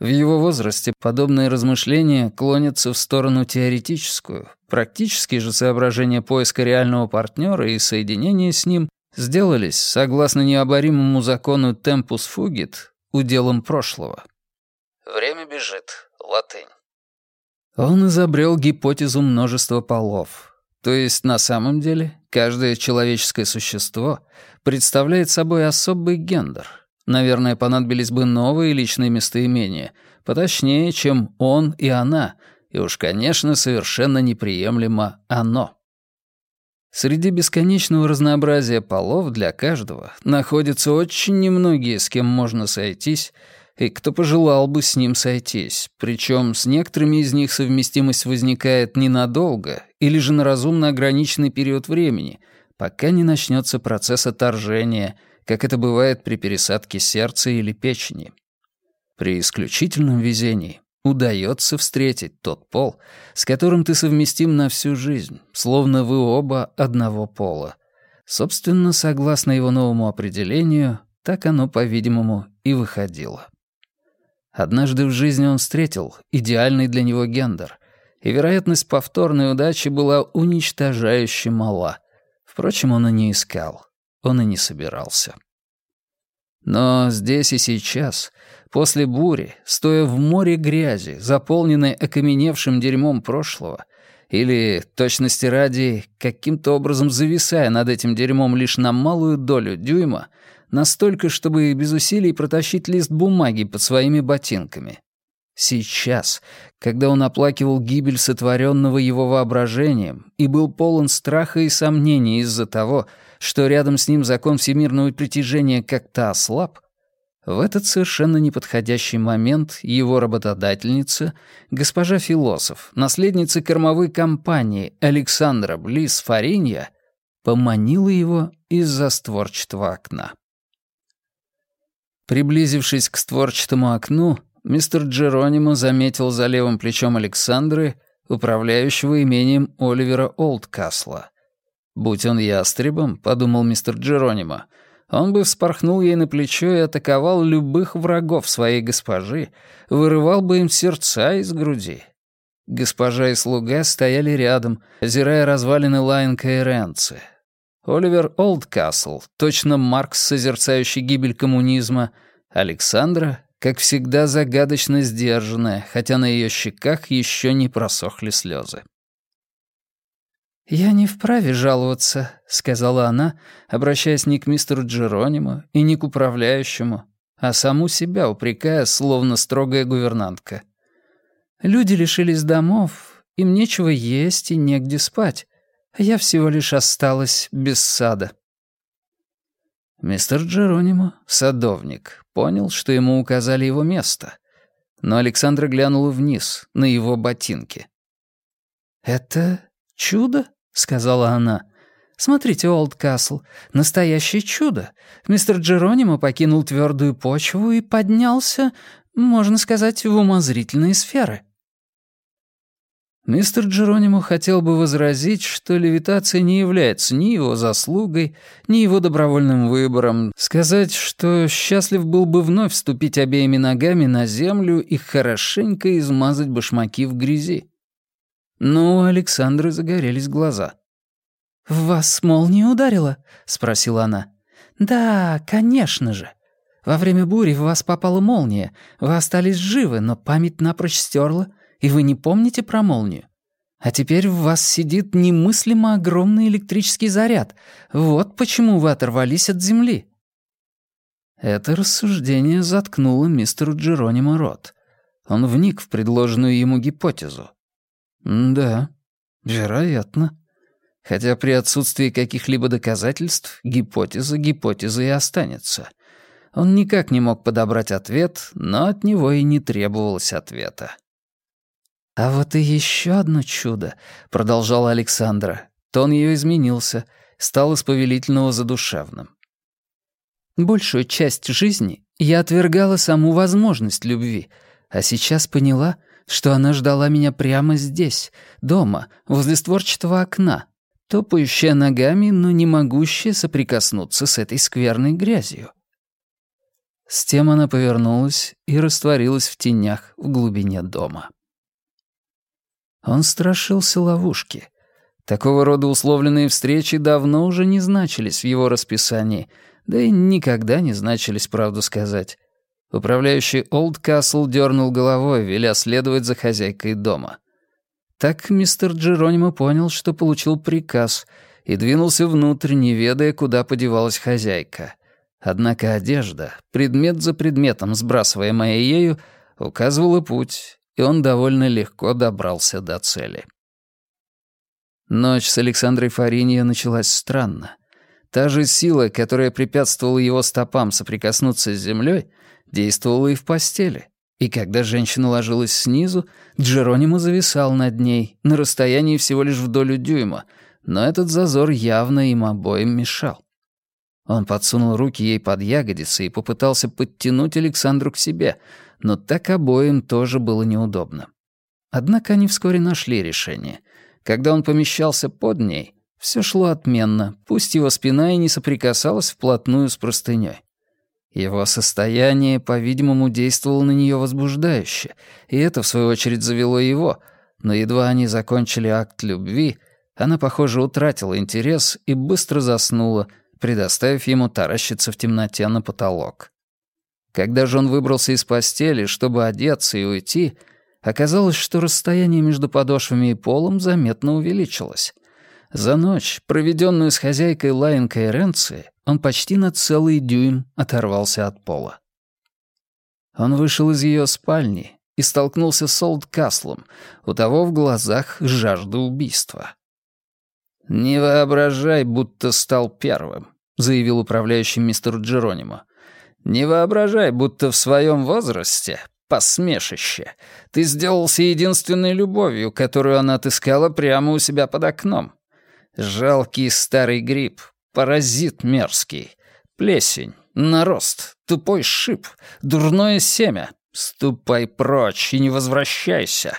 Speaker 2: В его возрасте подобные размышления клонятся в сторону теоретическую. Практические же соображения поиска реального партнера и соединения с ним сделались, согласно необоримому закону «темпус фугит», уделом прошлого.
Speaker 3: Время бежит. Латынь.
Speaker 1: Он изобрел гипотезу множества полов. То есть, на самом деле, каждое человеческое существо представляет собой особый гендер — Наверное, понадобились бы новые личные местоимения, поточнее, чем «он» и «она», и уж, конечно, совершенно неприемлемо «оно». Среди бесконечного разнообразия полов для каждого находятся очень немногие, с кем можно сойтись, и кто пожелал бы с ним сойтись, причем с некоторыми из них совместимость возникает ненадолго или же на разумно ограниченный период времени, пока не начнется процесс отторжения — как это бывает при пересадке сердца или печени. При исключительном везении удается встретить тот пол, с которым ты совместим на всю жизнь, словно вы оба одного пола. Собственно, согласно его новому определению, так оно, по-видимому, и выходило. Однажды в жизни он встретил идеальный для него гендер, и вероятность повторной удачи была уничтожающе мала. Впрочем, он и не искал он и не собирался. Но здесь и сейчас, после бури, стоя в море грязи, заполненной окаменевшим дерьмом прошлого, или, точности ради, каким-то образом зависая над этим дерьмом лишь на малую долю дюйма, настолько, чтобы без усилий протащить лист бумаги под своими ботинками. Сейчас, когда он оплакивал гибель сотворенного его воображением и был полон страха и сомнений из-за того, что рядом с ним закон всемирного притяжения как-то ослаб, в этот совершенно неподходящий момент его работодательница, госпожа философ, наследница кормовой компании Александра Близ Фаринья, поманила его из-за створчатого окна. Приблизившись к створчатому окну, мистер Джеронимо заметил за левым плечом Александры, управляющего имением Оливера Олдкасла, «Будь он ястребом», — подумал мистер Джеронимо, он бы вспорхнул ей на плечо и атаковал любых врагов своей госпожи, вырывал бы им сердца из груди. Госпожа и слуга стояли рядом, озирая развалины Лайнка и Ренци. Оливер Олдкасл, точно Маркс, созерцающий гибель коммунизма, Александра, как всегда, загадочно сдержанная, хотя на ее щеках еще не просохли слезы.
Speaker 2: «Я не вправе жаловаться», — сказала она, обращаясь не к мистеру Джеронимо и не к управляющему, а саму себя упрекая, словно строгая гувернантка. «Люди лишились домов, им нечего есть и негде спать, а я всего лишь осталась без сада».
Speaker 1: Мистер Джеронимо, садовник, понял, что ему указали его место, но Александра глянула вниз, на его ботинки.
Speaker 2: «Это чудо?» — сказала она. «Смотрите, Олдкасл, настоящее чудо. Мистер Джеронимо покинул твердую почву и поднялся, можно сказать, в умозрительные сферы».
Speaker 1: Мистер Джеронимо хотел бы возразить, что левитация не является ни его заслугой, ни его добровольным выбором, сказать, что счастлив был бы вновь вступить обеими ногами на землю и хорошенько измазать башмаки в грязи. Но у Александры загорелись глаза.
Speaker 2: «В вас молния ударила?» — спросила она. «Да, конечно же. Во время бури в вас попала молния. Вы остались живы, но память напрочь стерла, и вы не помните про молнию. А теперь в вас сидит немыслимо огромный электрический заряд. Вот почему вы оторвались от земли».
Speaker 1: Это рассуждение заткнуло мистеру Джеронимо рот. Он вник в предложенную ему гипотезу. «Да, вероятно. Хотя при отсутствии каких-либо доказательств гипотеза гипотеза и останется. Он никак не мог подобрать ответ, но от него и не требовалось ответа.
Speaker 2: «А вот и еще одно чудо», — продолжала Александра. Тон ее изменился, стал из повелительного задушевным. «Большую часть жизни я отвергала саму возможность любви, а сейчас поняла, что она ждала меня прямо здесь, дома, возле створчатого окна, топающая ногами, но не могущая соприкоснуться с этой скверной грязью. С тем она повернулась и растворилась в тенях в глубине дома. Он страшился ловушки. Такого рода условленные встречи давно уже не значились в его расписании, да и никогда не значились, правду сказать. Управляющий Олд Касл дернул головой, веля следовать за хозяйкой дома. Так мистер Джеронимо понял, что получил приказ, и двинулся внутрь, не ведая, куда подевалась хозяйка. Однако одежда, предмет за предметом, сбрасываемая ею, указывала путь, и он довольно легко добрался до цели. Ночь с Александрой Фариньо началась странно. Та же сила, которая препятствовала его стопам соприкоснуться с землей, действовала и в постели. И когда женщина ложилась снизу, Джеронимо зависал над ней, на расстоянии всего лишь в долю дюйма, но этот зазор явно им обоим мешал. Он подсунул руки ей под ягодицы и попытался подтянуть Александру к себе, но так обоим тоже было неудобно. Однако они вскоре нашли решение. Когда он помещался под ней, все шло отменно, пусть его спина и не соприкасалась вплотную с простыней. Его состояние, по-видимому, действовало на нее возбуждающе, и это, в свою очередь, завело его, но едва они закончили акт любви, она, похоже, утратила интерес и быстро заснула, предоставив ему таращиться в темноте на потолок. Когда же он выбрался из постели, чтобы одеться и уйти, оказалось, что расстояние между подошвами и полом заметно увеличилось. За ночь, проведенную с хозяйкой Лайенкой Ренци, он почти на целый дюйм оторвался от пола. Он вышел из ее спальни и столкнулся с Олд Каслом, у того в глазах жажда убийства. «Не воображай, будто стал первым», — заявил управляющий мистер Джеронимо. «Не воображай, будто в своем возрасте, посмешище, ты сделался единственной любовью, которую она отыскала прямо у себя под окном. Жалкий старый гриб, паразит мерзкий, плесень, нарост, тупой шип, дурное семя. Ступай прочь и не возвращайся.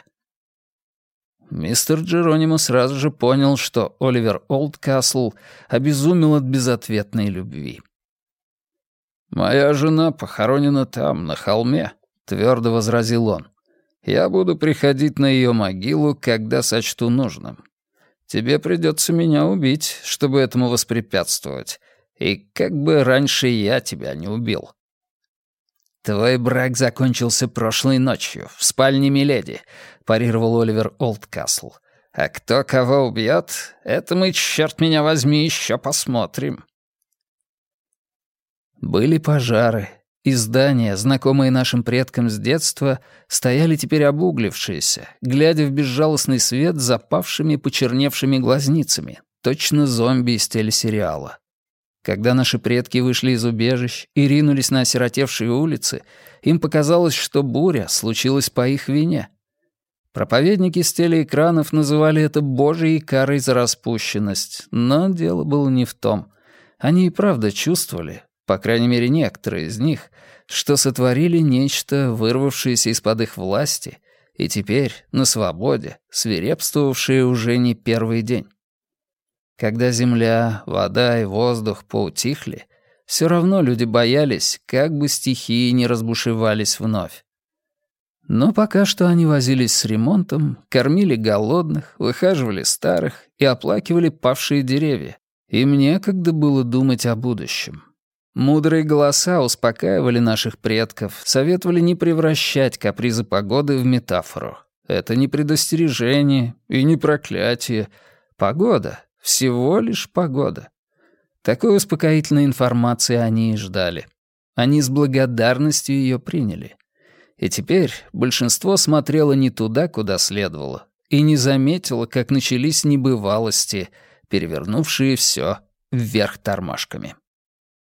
Speaker 2: Мистер Джеронимо сразу же понял, что Оливер Олдкасл обезумел от безответной любви. «Моя жена похоронена там, на холме», — твердо возразил он. «Я буду приходить на ее могилу, когда сочту нужным. Тебе придется меня убить, чтобы этому воспрепятствовать. И как бы раньше я тебя не убил. «Твой брак закончился прошлой ночью, в спальне Миледи», — парировал Оливер Олдкасл. «А кто кого убьет, это мы, черт меня возьми, еще посмотрим». Были пожары, и здания, знакомые нашим предкам с детства, стояли теперь обуглившиеся, глядя в безжалостный свет запавшими почерневшими глазницами, точно зомби из телесериала. Когда наши предки вышли из убежищ и ринулись на осиротевшие улицы, им показалось, что буря случилась по их вине. Проповедники с телеэкранов называли это божьей карой за распущенность, но дело было не в том. Они и правда чувствовали, по крайней мере некоторые из них, что сотворили нечто, вырвавшееся из-под их власти, и теперь, на свободе, свирепствовавшее уже не первый день. Когда земля, вода и воздух поутихли, все равно люди боялись, как бы стихии не разбушевались вновь.
Speaker 1: Но пока что они возились с ремонтом, кормили голодных, выхаживали старых и оплакивали павшие деревья. Им некогда было думать о будущем. Мудрые голоса успокаивали наших предков, советовали не превращать капризы погоды в метафору. Это не предостережение и не проклятие. Погода — всего лишь погода. Такой успокоительной информации они и ждали. Они с благодарностью ее приняли. И теперь большинство смотрело не туда, куда следовало, и не заметило, как начались небывалости, перевернувшие все вверх тормашками.